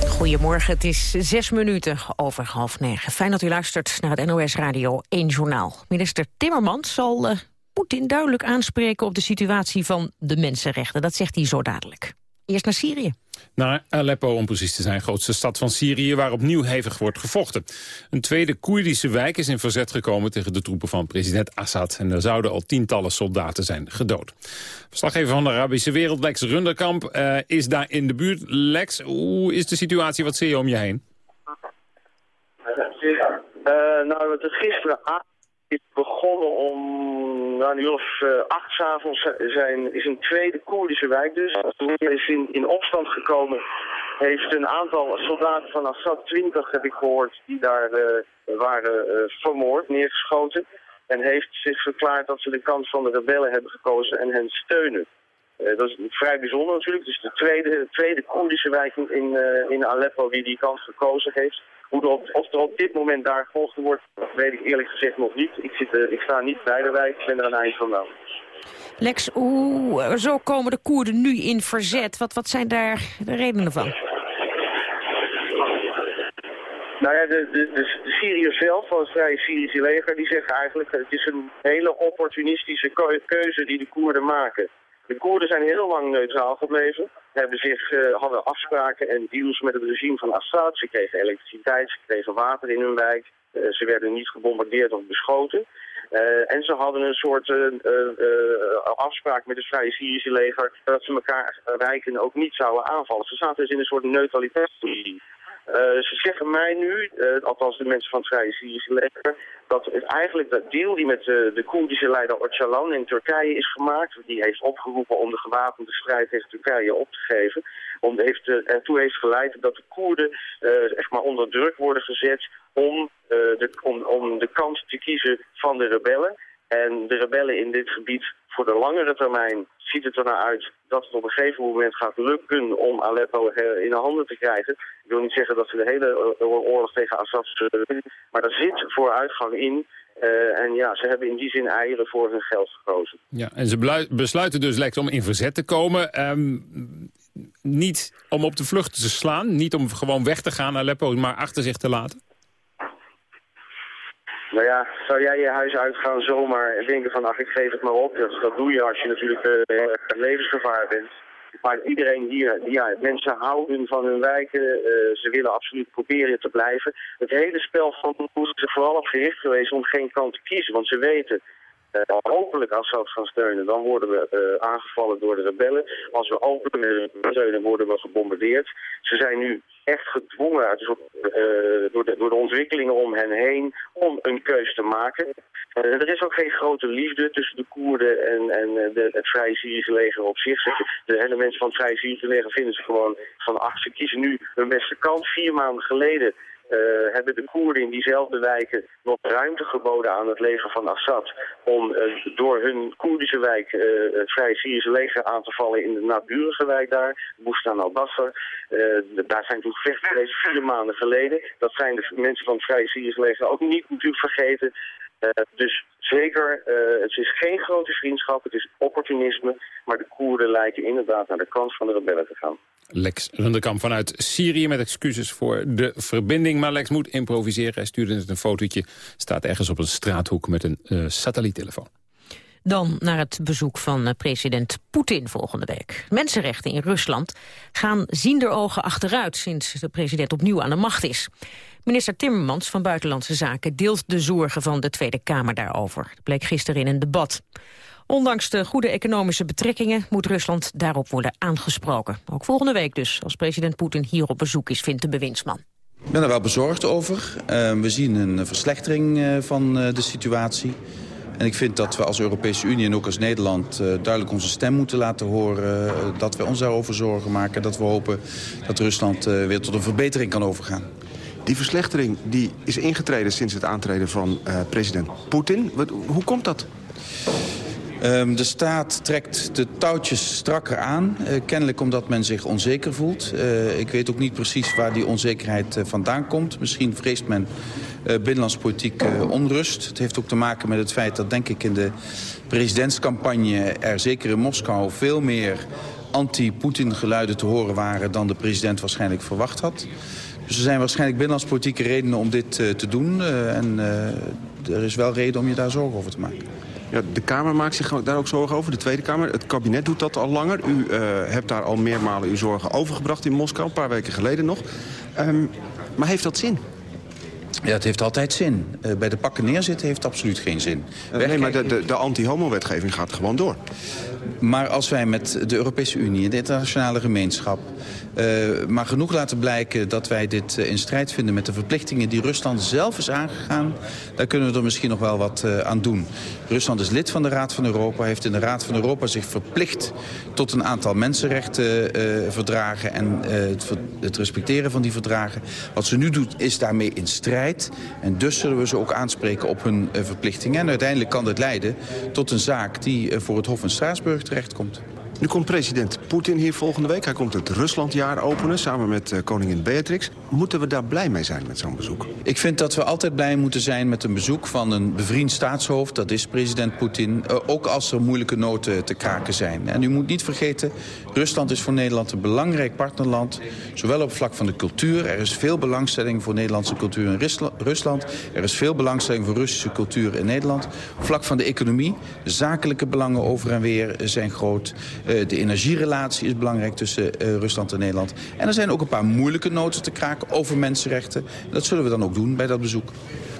Goedemorgen, het is zes minuten over half negen. Fijn dat u luistert naar het NOS Radio 1 Journaal. Minister Timmermans zal uh, Poetin duidelijk aanspreken op de situatie van de mensenrechten. Dat zegt hij zo dadelijk. Eerst naar Syrië. Naar Aleppo om precies te zijn, grootste stad van Syrië... waar opnieuw hevig wordt gevochten. Een tweede Koerdische wijk is in verzet gekomen tegen de troepen van president Assad. En er zouden al tientallen soldaten zijn gedood. Verslaggever van de Arabische Wereld, Lex Runderkamp, uh, is daar in de buurt. Lex, hoe is de situatie? Wat zie je om je heen? Uh, nou, het is gisteren is begonnen om nu of uh, acht s'avonds zijn, is een tweede Koerdische wijk dus. Toen is in, in opstand gekomen, heeft een aantal soldaten van Assad, 20 heb ik gehoord, die daar uh, waren uh, vermoord, neergeschoten. En heeft zich verklaard dat ze de kant van de rebellen hebben gekozen en hen steunen. Dat is vrij bijzonder natuurlijk. Dus de tweede, de tweede Koerdische wijk in, in Aleppo die die kant gekozen heeft. Hoe op, of er op dit moment daar gevolgd wordt, weet ik eerlijk gezegd nog niet. Ik, zit, uh, ik sta niet bij de wijk, ik ben er een eind van. Lex, hoe, zo komen de Koerden nu in verzet. Wat, wat zijn daar de redenen van? Nou ja, de, de, de, de Syriërs zelf, van het Vrije Syrische leger, die zeggen eigenlijk... het is een hele opportunistische keuze die de Koerden maken. De Koerden zijn heel lang neutraal gebleven. Hebben zich, uh, hadden afspraken en deals met het regime van Assad. Ze kregen elektriciteit, ze kregen water in hun wijk. Uh, ze werden niet gebombardeerd of beschoten. Uh, en ze hadden een soort afspraak met het Vrije Syrische leger... dat ze elkaar wijken ook niet zouden aanvallen. Ze zaten dus in een soort neutraliteitspositie. Uh, ze zeggen mij nu, uh, althans de mensen van het Vrije Syrische leger, dat het eigenlijk dat deal die met uh, de Koerdische leider Öcalan in Turkije is gemaakt, die heeft opgeroepen om de gewapende strijd tegen Turkije op te geven, om, heeft, ertoe heeft geleid dat de Koerden echt maar onder druk worden gezet om, de, om, om de kant te kiezen van de rebellen. En de rebellen in dit gebied voor de langere termijn ziet het er naar uit dat het op een gegeven moment gaat lukken om Aleppo in de handen te krijgen. Ik wil niet zeggen dat ze de hele oorlog tegen Assad zullen maar er zit vooruitgang in. Uh, en ja, ze hebben in die zin eieren voor hun geld gekozen. Ja, en ze besluiten dus lekker om in verzet te komen. Um, niet om op de vlucht te slaan, niet om gewoon weg te gaan Aleppo, maar achter zich te laten? Nou ja, zou jij je huis uitgaan zomaar denken van ach ik geef het maar op. Dat, doe je als je natuurlijk uh, levensgevaar bent. Maar iedereen hier, ja, mensen houden van hun wijken, uh, ze willen absoluut proberen te blijven. Het hele spel van hoe is er vooral op gericht geweest om geen kant te kiezen. Want ze weten, hopelijk als ze het gaan steunen, dan worden we uh, aangevallen door de rebellen. Als we openlijk steunen, worden we gebombardeerd. Ze zijn nu echt gedwongen uh, door, de, door de ontwikkelingen om hen heen om een keus te maken. Er is ook geen grote liefde tussen de Koerden en, en de, het Vrije Syrische leger op zich. De mensen van het Vrije Syrische leger vinden ze gewoon van ach, ze kiezen nu hun beste kant. Vier maanden geleden hebben de Koerden in diezelfde wijken nog ruimte geboden aan het leger van Assad om door hun Koerdische wijk het Vrije Syrische leger aan te vallen in de naburige wijk daar, Boestan al-Bassar. daar zijn toen gevechten geweest, vier maanden geleden. Dat zijn de mensen van het Vrije Syrische leger ook niet natuurlijk vergeten. dus zeker, het is geen grote vriendschap, het is opportunisme. Maar de Koerden lijken inderdaad naar de kant van de rebellen te gaan. Lex Runderkamp vanuit Syrië met excuses voor de verbinding. Maar Lex moet improviseren. Hij stuurde een fotootje. Staat ergens op een straathoek met een uh, satelliettelefoon. Dan naar het bezoek van eh, president Poetin volgende week. Mensenrechten in Rusland gaan ziender ogen achteruit... sinds de president opnieuw aan de macht is. Minister Timmermans van Buitenlandse Zaken deelt de zorgen van de Tweede Kamer daarover. Dat bleek gisteren in een debat. Ondanks de goede economische betrekkingen moet Rusland daarop worden aangesproken. Ook volgende week dus, als president Poetin hier op bezoek is, vindt de bewindsman. Ik ben er wel bezorgd over. Uh, we zien een verslechtering uh, van uh, de situatie. En ik vind dat we als Europese Unie en ook als Nederland duidelijk onze stem moeten laten horen. dat we ons daarover zorgen maken. Dat we hopen dat Rusland weer tot een verbetering kan overgaan. Die verslechtering die is ingetreden sinds het aantreden van president Poetin. Hoe komt dat? Um, de staat trekt de touwtjes strakker aan. Uh, kennelijk omdat men zich onzeker voelt. Uh, ik weet ook niet precies waar die onzekerheid uh, vandaan komt. Misschien vreest men binnenlandspolitiek onrust. Het heeft ook te maken met het feit dat denk ik in de presidentscampagne... er zeker in Moskou veel meer anti-Poetin geluiden te horen waren... dan de president waarschijnlijk verwacht had. Dus er zijn waarschijnlijk binnenlandspolitieke redenen om dit te doen. en er is wel reden om je daar zorgen over te maken. Ja, de Kamer maakt zich daar ook zorgen over, de Tweede Kamer. Het kabinet doet dat al langer. U uh, hebt daar al meermalen uw zorgen overgebracht in Moskou, een paar weken geleden nog. Um, maar heeft dat zin? Ja, het heeft altijd zin. Uh, bij de pakken neerzitten heeft absoluut geen zin. Uh, nee, maar de, de, de anti-homo-wetgeving gaat gewoon door. Maar als wij met de Europese Unie en de internationale gemeenschap... Uh, maar genoeg laten blijken dat wij dit uh, in strijd vinden... met de verplichtingen die Rusland zelf is aangegaan... daar kunnen we er misschien nog wel wat uh, aan doen. Rusland is lid van de Raad van Europa... heeft in de Raad van Europa zich verplicht tot een aantal mensenrechtenverdragen... en het, het, respecteren van die verdragen. Wat ze nu doet is daarmee in strijd. En dus zullen we ze ook aanspreken op hun verplichtingen. En uiteindelijk kan dit leiden tot een zaak die voor het Hof in Straatsburg terechtkomt. Nu komt president Poetin hier volgende week. Hij komt het Ruslandjaar openen samen met uh, koningin Beatrix. Moeten we daar blij mee zijn met zo'n bezoek? Ik vind dat we altijd blij moeten zijn met een bezoek van een bevriend staatshoofd. Dat is president Poetin. Uh, ook als er moeilijke noten te kraken zijn. En u moet niet vergeten, Rusland is voor Nederland een belangrijk partnerland. Zowel op vlak van de cultuur. Er is veel belangstelling voor Nederlandse cultuur in Rusland. Er is veel belangstelling voor Russische cultuur in Nederland. Op vlak van de economie. Zakelijke belangen over en weer zijn groot. Uh, de energierelatie is belangrijk tussen uh, Rusland en Nederland. En er zijn ook een paar moeilijke noten te kraken over mensenrechten. Dat zullen we dan ook doen bij dat bezoek.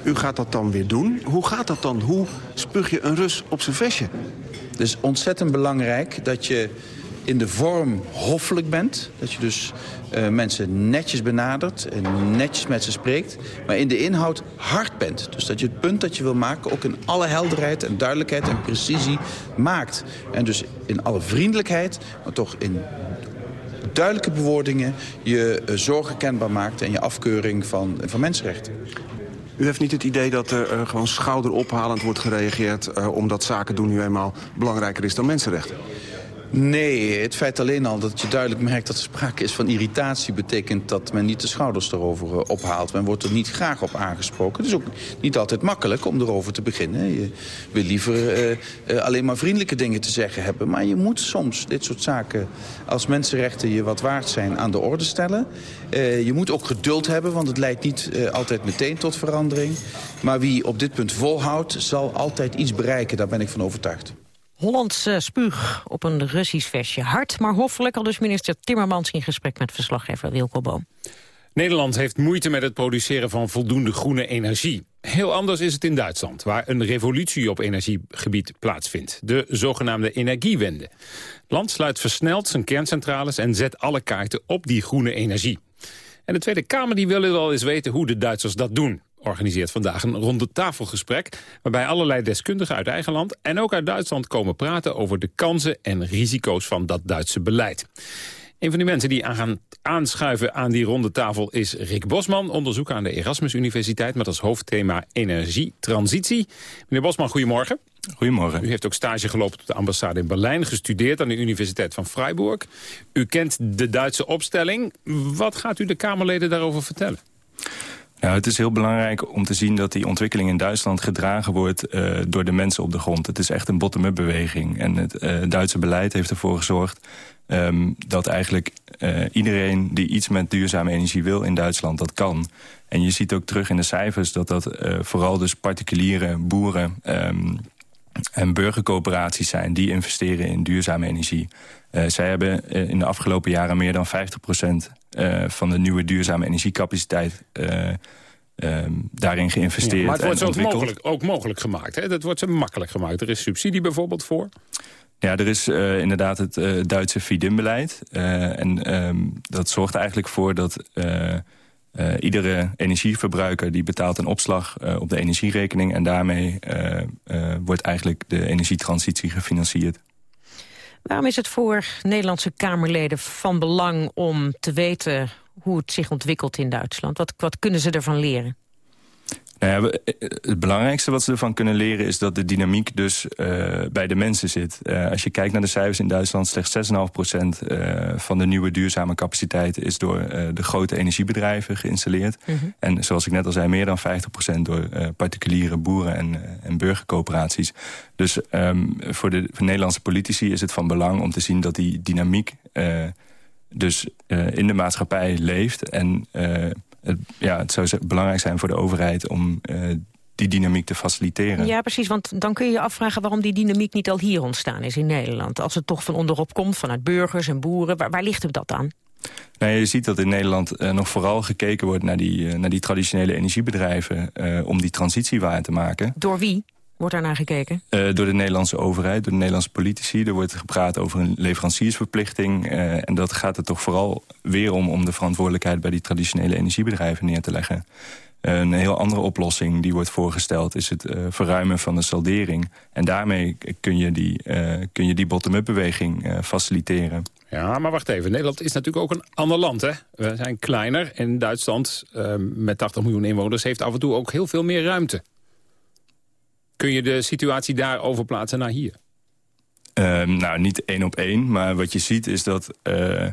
U gaat dat dan weer doen. Hoe gaat dat dan? Hoe spug je een Rus op zijn vestje? Het is ontzettend belangrijk dat je in de vorm hoffelijk bent. Dat je dus uh, mensen netjes benadert en netjes met ze spreekt. Maar in de inhoud hard bent. Dus dat je het punt dat je wil maken ook in alle helderheid en duidelijkheid en precisie maakt. En dus in alle vriendelijkheid, maar toch in duidelijke bewoordingen je uh, zorgen kenbaar maakt... en je afkeuring van, van mensenrechten. U heeft niet het idee dat er uh, gewoon schouderophalend wordt gereageerd... Omdat zaken doen nu eenmaal belangrijker is dan mensenrechten? Nee, het feit alleen al dat je duidelijk merkt dat er sprake is van irritatie... betekent dat men niet de schouders erover uh, ophaalt. Men wordt er niet graag op aangesproken. Het is ook niet altijd makkelijk om erover te beginnen. Je wil liever uh, uh, alleen maar vriendelijke dingen te zeggen hebben. Maar je moet soms dit soort zaken als mensenrechten je wat waard zijn aan de orde stellen. je moet ook geduld hebben, want het leidt niet altijd meteen tot verandering. Maar wie op dit punt volhoudt, zal altijd iets bereiken. Daar ben ik van overtuigd. Hollands spuug op een Russisch vestje. Hard, maar hoffelijk, al dus minister Timmermans in gesprek met verslaggever Wilco Boom. Nederland heeft moeite met het produceren van voldoende groene energie. Heel anders is het in Duitsland, waar een revolutie op energiegebied plaatsvindt. De zogenaamde energiewende. Het land sluit versneld zijn kerncentrales en zet alle kaarten op die groene energie. En de Tweede Kamer die wil wel eens weten hoe de Duitsers dat doen organiseert vandaag een ronde tafelgesprek... waarbij allerlei deskundigen uit eigen land en ook uit Duitsland komen praten... over de kansen en risico's van dat Duitse beleid. Een van die mensen die aan aanschuiven aan die ronde tafel is Rick Bosman. Onderzoeker aan de Erasmus Universiteit met als hoofdthema energietransitie. Meneer Bosman, goedemorgen. Goedemorgen. U heeft ook stage gelopen op de ambassade in Berlijn, gestudeerd aan de Universiteit van Freiburg. U kent de Duitse opstelling. Wat gaat u de Kamerleden daarover vertellen? Het is heel belangrijk om te zien dat die ontwikkeling in Duitsland gedragen wordt uh, door de mensen op de grond. Het is echt een bottom-up beweging. En het uh, Duitse beleid heeft ervoor gezorgd um, dat eigenlijk uh, iedereen die iets met duurzame energie wil in Duitsland, dat kan. En je ziet ook terug in de cijfers dat dat vooral dus particuliere boeren um, en burgercoöperaties zijn die investeren in duurzame energie. Zij hebben in de afgelopen jaren meer dan 50% uh, van de nieuwe duurzame energiecapaciteit um, daarin geïnvesteerd. Ja, maar het wordt ze ook mogelijk, ook mogelijk gemaakt. Hè? Dat wordt ze makkelijk gemaakt. Er is subsidie bijvoorbeeld voor. Ja, er is uh, inderdaad het uh, Duitse FIDIM-beleid. Uh, en um, dat zorgt eigenlijk voor dat iedere energieverbruiker... die betaalt een opslag op de energierekening... en daarmee wordt eigenlijk de energietransitie gefinancierd. Waarom is het voor Nederlandse Kamerleden van belang om te weten hoe het zich ontwikkelt in Duitsland? Wat, wat kunnen ze ervan leren? Nou ja, eh, het belangrijkste wat ze ervan kunnen leren is dat de dynamiek dus uh, bij de mensen zit. Uh, als je kijkt naar de cijfers in Duitsland, slechts 6,5% uh, van de nieuwe duurzame capaciteit is door de grote energiebedrijven geïnstalleerd. Mm -hmm. En zoals ik net al zei, meer dan 50% door particuliere boeren en, en burgercoöperaties. Dus um, voor, de, voor Nederlandse politici is het van belang om te zien dat die dynamiek dus in de maatschappij leeft en het, ja, het zou belangrijk zijn voor de overheid om uh, die dynamiek te faciliteren. Ja, precies, want dan kun je je afvragen waarom die dynamiek niet al hier ontstaan is in Nederland. Als het toch van onderop komt, vanuit burgers en boeren, waar, waar ligt hem dat aan? Nou, je ziet dat in Nederland uh, nog vooral gekeken wordt naar die, uh, naar die traditionele energiebedrijven... om die transitie waar te maken. Door wie? Wordt daar naar gekeken? Uh, door de Nederlandse overheid, door de Nederlandse politici. Er wordt gepraat over een leveranciersverplichting. Uh, en dat gaat er toch vooral weer om... om de verantwoordelijkheid bij die traditionele energiebedrijven neer te leggen. Uh, een heel andere oplossing die wordt voorgesteld... is het verruimen van de saldering. En daarmee kun je die, kun je die bottom-up beweging faciliteren. Ja, maar wacht even. Nederland is natuurlijk ook een ander land. Hè? We zijn kleiner en Duitsland met 80 miljoen inwoners... heeft af en toe ook heel veel meer ruimte. Kun je de situatie daar overplaatsen naar hier? Um, nou, niet één op één. Maar wat je ziet is dat uh,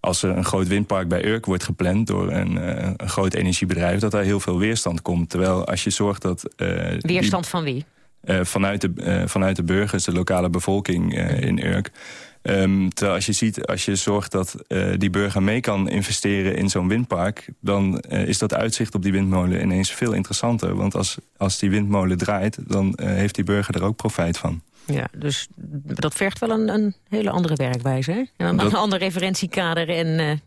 als er een groot windpark bij Urk wordt gepland... door een, uh, een groot energiebedrijf, dat daar heel veel weerstand komt. Terwijl als je zorgt dat... Uh, weerstand die, van wie? vanuit, de, vanuit de burgers, de lokale bevolking in Urk... Um, terwijl als je ziet, als je zorgt dat uh, die burger mee kan investeren in zo'n windpark... dan uh, is dat uitzicht op die windmolen ineens veel interessanter. Want als, als die windmolen draait, dan uh, heeft die burger er ook profijt van. Ja, dus dat vergt wel een, een hele andere werkwijze, hè? Een, dat, ander referentiekader en...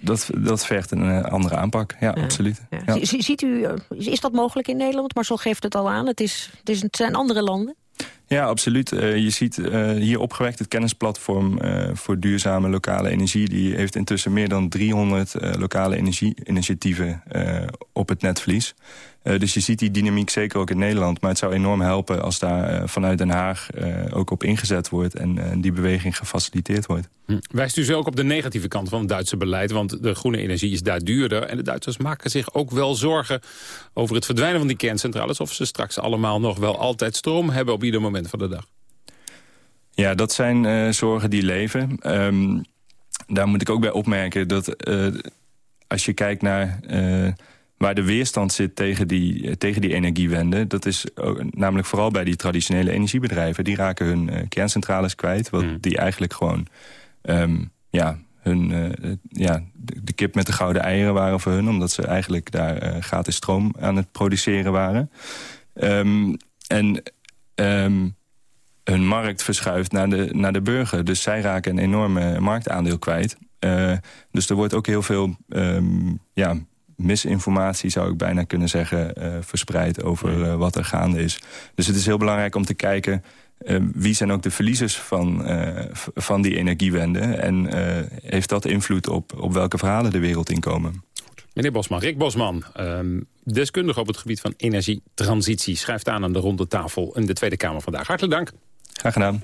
Dat, dat vergt een andere aanpak, ja, ja absoluut. Ja. Ja. Ziet u, is dat mogelijk in Nederland? Marcel geeft het al aan, het, is, het, is, het zijn andere landen. Ja, absoluut. Uh, je ziet uh, hier opgewekt het kennisplatform uh, voor duurzame lokale energie. Die heeft intussen meer dan 300 lokale energieinitiatieven op het netvlies. Dus je ziet die dynamiek zeker ook in Nederland. Maar het zou enorm helpen als daar vanuit Den Haag ook op ingezet wordt... en die beweging gefaciliteerd wordt. Hm. Wijst u ze ook op de negatieve kant van het Duitse beleid? Want de groene energie is daar duurder. En de Duitsers maken zich ook wel zorgen over het verdwijnen van die kerncentrales... of ze straks allemaal nog wel altijd stroom hebben op ieder moment van de dag. Ja, dat zijn zorgen die leven. Um, daar moet ik ook bij opmerken dat als je kijkt naar... Waar de weerstand zit tegen die, tegen die energiewende... dat is namelijk vooral bij die traditionele energiebedrijven. Die raken hun kerncentrales kwijt, wat mm. die eigenlijk gewoon... Um, ja, hun, uh, ja, de kip met de gouden eieren waren voor hun... omdat ze eigenlijk daar uh, gratis stroom aan het produceren waren. Um, en um, hun markt verschuift naar de, naar de burger. Dus zij raken een enorme marktaandeel kwijt. Dus er wordt ook heel veel ja, misinformatie, zou ik bijna kunnen zeggen... verspreid over wat er gaande is. Dus het is heel belangrijk om te kijken... Uh, wie zijn ook de verliezers van, uh, van die energiewende? En uh, heeft dat invloed op, op welke verhalen de wereld inkomen? Meneer Bosman, Rick Bosman, um, deskundige op het gebied van energietransitie... schrijft aan aan de ronde tafel in de Tweede Kamer vandaag. Hartelijk dank. Graag gedaan.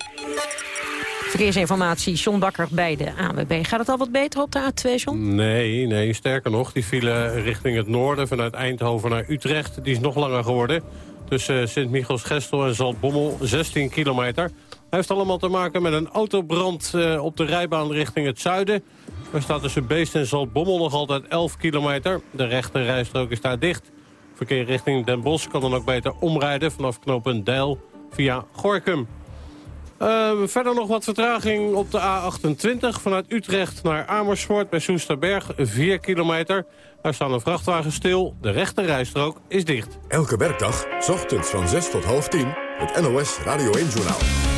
Verkeersinformatie, John Bakker bij de ANWB. Gaat het al wat beter op de A2, John? Nee, nee, sterker nog. Die file richting het noorden vanuit Eindhoven naar Utrecht... die is nog langer geworden. Tussen Sint-Michels-Gestel en Zaltbommel, 16 kilometer. Hij heeft allemaal te maken met een autobrand eh, op de rijbaan richting het zuiden. Er staat tussen Beest en Zaltbommel nog altijd 11 kilometer. De rechte rijstrook is daar dicht. Verkeer richting Den Bosch kan dan ook beter omrijden... vanaf knooppunt Deil via Gorkum. Uh, verder nog wat vertraging op de A28 vanuit Utrecht naar Amersfoort bij Soesterberg, 4 kilometer. Daar staan een vrachtwagen stil, de rechte rijstrook is dicht. Elke werkdag, ochtends van 6 tot half 10, het NOS Radio 1-journaal.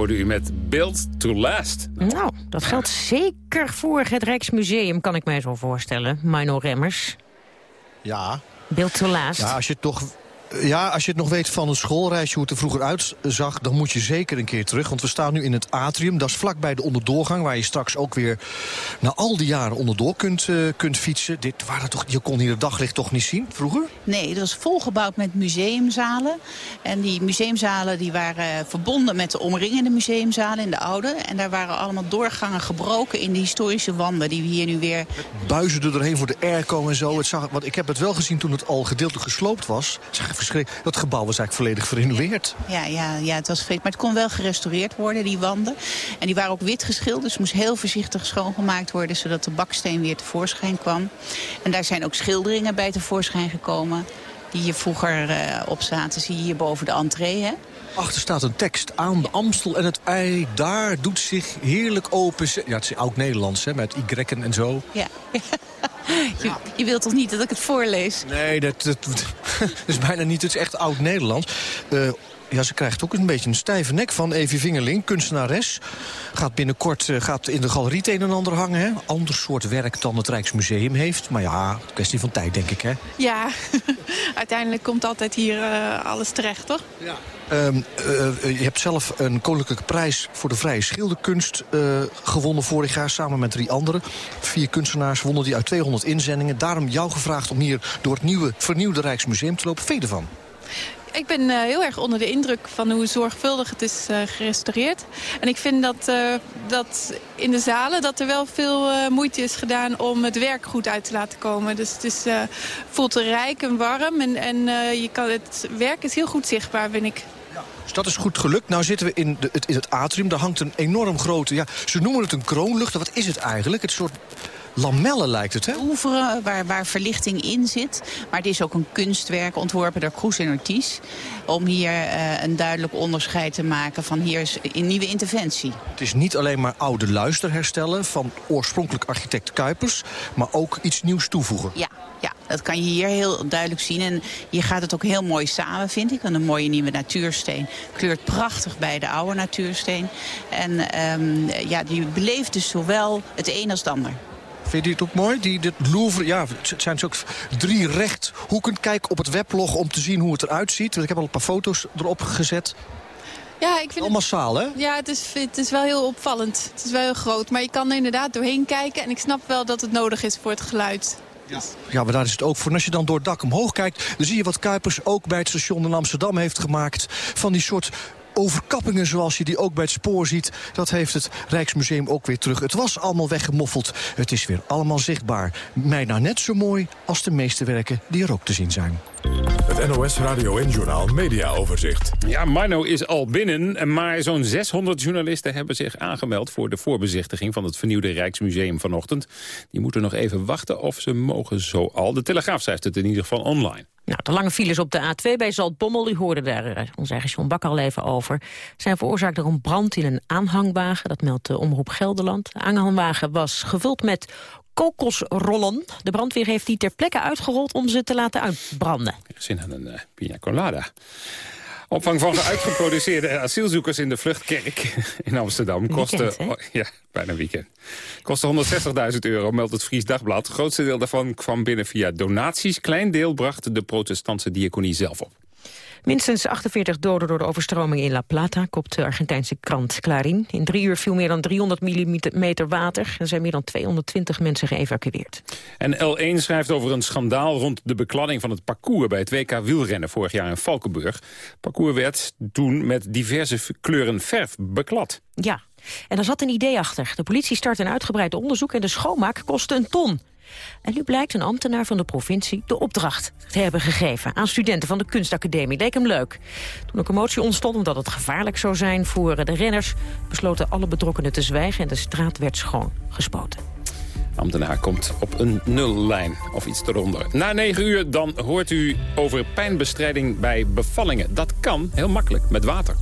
Hoorde u met Build to Last. Nou, dat geldt zeker voor het Rijksmuseum, kan ik mij zo voorstellen. Mino Remmers. Ja. Build to Last. Ja, als je toch ja, als je het nog weet van een schoolreisje, hoe het er vroeger uitzag... dan moet je zeker een keer terug. Want we staan nu in het atrium. Dat is vlakbij de onderdoorgang... waar je straks ook weer na al die jaren onderdoor kunt, uh, kunt fietsen. Dit waren toch, je kon hier het daglicht toch niet zien vroeger? Nee, dat was volgebouwd met museumzalen. En die museumzalen die waren verbonden met de omringende museumzalen in de oude. En daar waren allemaal doorgangen gebroken in de historische wanden... die we hier nu weer... Buizen er doorheen voor de airco en zo. Het zag, want ik heb het wel gezien toen het al gedeeltelijk gesloopt was. Het zag dat gebouw was eigenlijk volledig verrenoveerd. Ja, ja, ja het was vervelend. Maar het kon wel gerestaureerd worden, die wanden. En die waren ook wit geschilderd, dus moest heel voorzichtig schoongemaakt worden... zodat de baksteen weer tevoorschijn kwam. En daar zijn ook schilderingen bij tevoorschijn gekomen... die hier vroeger uh, op zaten. Zie je hier boven de entree, hè? Achter staat een tekst aan de Amstel en het ei. Daar doet zich heerlijk open. Ja, het is oud-Nederlands, hè, met y'en en zo. Ja. (laughs) Je, je, wilt toch niet dat ik het voorlees? Nee, dat, dat, (laughs) is bijna niet. Het is echt oud-Nederlands. Uh, ja, ze krijgt ook een beetje een stijve nek van Evie Vingerling, kunstenares. Gaat binnenkort uh, gaat in de galerie het een en ander hangen. Hè? Ander soort werk dan het Rijksmuseum heeft. Maar ja, kwestie van tijd, denk ik, hè? Ja, (laughs) uiteindelijk komt altijd hier uh, alles terecht, toch? Ja. Um, uh, je hebt zelf een koninklijke prijs voor de vrije schilderkunst uh, gewonnen vorig jaar... samen met drie anderen. Vier kunstenaars wonnen die uit 200 inzendingen. Daarom jou gevraagd om hier door het nieuwe, vernieuwde Rijksmuseum te lopen. Vede van? Ik ben eh, heel erg onder de indruk van hoe zorgvuldig het is uh, gerestaureerd. En ik vind dat, uh, dat in de zalen dat er wel veel moeite is gedaan om het werk goed uit te laten komen. Dus het is, voelt rijk en warm en, en je kan, het werk is heel goed zichtbaar, vind ik. Dus dat is goed gelukt. Nou zitten we in, de, het, in het atrium. Daar hangt een enorm grote... Ja, ze noemen het een kroonluchter. Wat is het eigenlijk? Het soort lamellen lijkt het, hè? Oeveren waar, waar verlichting in zit. Maar het is ook een kunstwerk ontworpen door Kroes en Ortiz. Om hier uh, een duidelijk onderscheid te maken van hier is een nieuwe interventie. Het is niet alleen maar oude luister herstellen van oorspronkelijk architect Kuipers. Maar ook iets nieuws toevoegen. Ja, ja, dat kan je hier heel duidelijk zien. En hier gaat het ook heel mooi samen, vind ik. een mooie nieuwe natuursteen kleurt prachtig bij de oude natuursteen. En um, ja, die beleeft dus zowel het een als het ander. Vind je het ook mooi? Die, dit Louvre, ja, het zijn dus ook drie rechthoeken. Kijk op het weblog om te zien hoe het eruit ziet. Ik heb al een paar foto's erop gezet. Ja, ik vind Al massaal, hè? Ja, het is, het is wel heel opvallend. Het is wel heel groot. Maar je kan er inderdaad doorheen kijken. En ik snap wel dat het nodig is voor het geluid. Ja. ja, maar daar is het ook voor. En als je dan door het dak omhoog kijkt... dan zie je wat Kuipers ook bij het station in Amsterdam heeft gemaakt. Van die soort overkappingen zoals je die ook bij het spoor ziet... dat heeft het Rijksmuseum ook weer terug. Het was allemaal weggemoffeld. Het is weer allemaal zichtbaar. Bijna net zo mooi als de meeste werken die er ook te zien zijn. Het NOS Radio en Journal Media Overzicht. Ja, Marno is al binnen, maar zo'n 600 journalisten hebben zich aangemeld... voor de voorbezichtiging van het vernieuwde Rijksmuseum vanochtend. Die moeten nog even wachten of ze mogen zo al. De Telegraaf schrijft het in ieder geval online. Nou, de lange files op de A2 bij Zaltbommel, u hoorde daar uh, onze eigen John Bak al even over... zijn veroorzaakt door een brand in een aanhangwagen. Dat meldt de Omroep Gelderland. De aanhangwagen was gevuld met kokosrollen. De brandweer heeft die ter plekke uitgerold om ze te laten uitbranden. Zin aan een uh, pina colada. Opvang van uitgeproduceerde asielzoekers in de Vluchtkerk in Amsterdam kostte... ja, bijna weekend. Kostte 160.000 euro, meldt het Fries Dagblad. Het grootste deel daarvan kwam binnen via donaties. Klein deel bracht de protestantse diaconie zelf op. Minstens 48 doden door de overstroming in La Plata, kopt de Argentijnse krant Clarín. In drie uur viel meer dan 300 mm water. Er zijn meer dan 220 mensen geëvacueerd. En L1 schrijft over een schandaal rond de bekladding van het parcours... bij het WK wielrennen vorig jaar in Valkenburg. Het parcours werd toen met diverse kleuren verf beklad. Ja, en er zat een idee achter. De politie start een uitgebreid onderzoek en de schoonmaak kostte een ton. En nu blijkt een ambtenaar van de provincie de opdracht te hebben gegeven aan studenten van de kunstacademie. Leek hem leuk. Toen een commotie ontstond omdat het gevaarlijk zou zijn voor de renners... besloten alle betrokkenen te zwijgen en de straat werd schoon gespoten. Ambtenaar komt op een nullijn of iets eronder. Na negen uur dan hoort u over pijnbestrijding bij bevallingen. Dat kan heel makkelijk met water.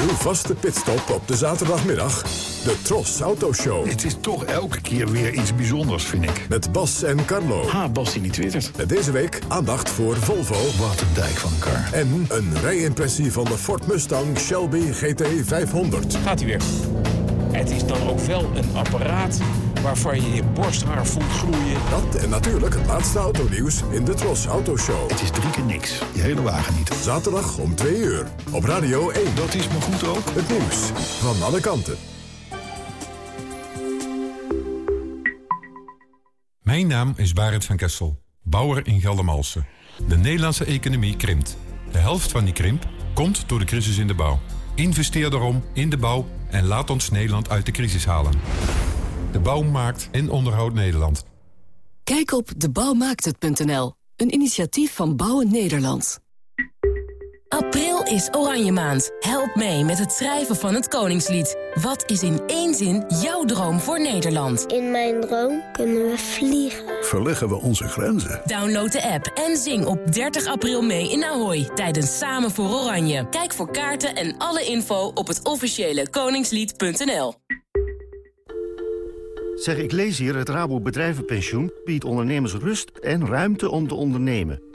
Uw vaste pitstop op de zaterdagmiddag. De Tros Autoshow. Het is toch elke keer weer iets bijzonders, vind ik. Met Bas en Carlo. Ha, Bas die niet twittert. Met deze week aandacht voor Volvo. Wat een dijk van elkaar. En een rijimpressie van de Ford Mustang Shelby GT 500. Gaat hij weer. Het is dan ook wel een apparaat waarvan je je borsthaar voelt groeien. Dat en natuurlijk het laatste autonieuws in de Tros Autoshow. Het is drie keer niks. Je hele wagen niet. Zaterdag om twee uur. Op Radio 1. Dat is maar goed ook. Het nieuws van alle kanten. Mijn naam is Barend van Kessel, bouwer in Geldermalsen. De Nederlandse economie krimpt. De helft van die krimp komt door de crisis in de bouw. Investeer daarom in de bouw en laat ons Nederland uit de crisis halen. De bouw maakt en onderhoudt Nederland. Kijk op debouwmaakthet.nl, een initiatief van Bouwen Nederland. April is Oranje Maand. Help mee met het schrijven van het Koningslied. Wat is in één zin jouw droom voor Nederland? In mijn droom kunnen we vliegen. Verleggen we onze grenzen. Download de app en zing op 30 april mee in Ahoy tijdens Samen voor Oranje. Kijk voor kaarten en alle info op het officiële koningslied.nl. Zeg, ik lees hier het Rabo Bedrijvenpensioen biedt ondernemers rust en ruimte om te ondernemen.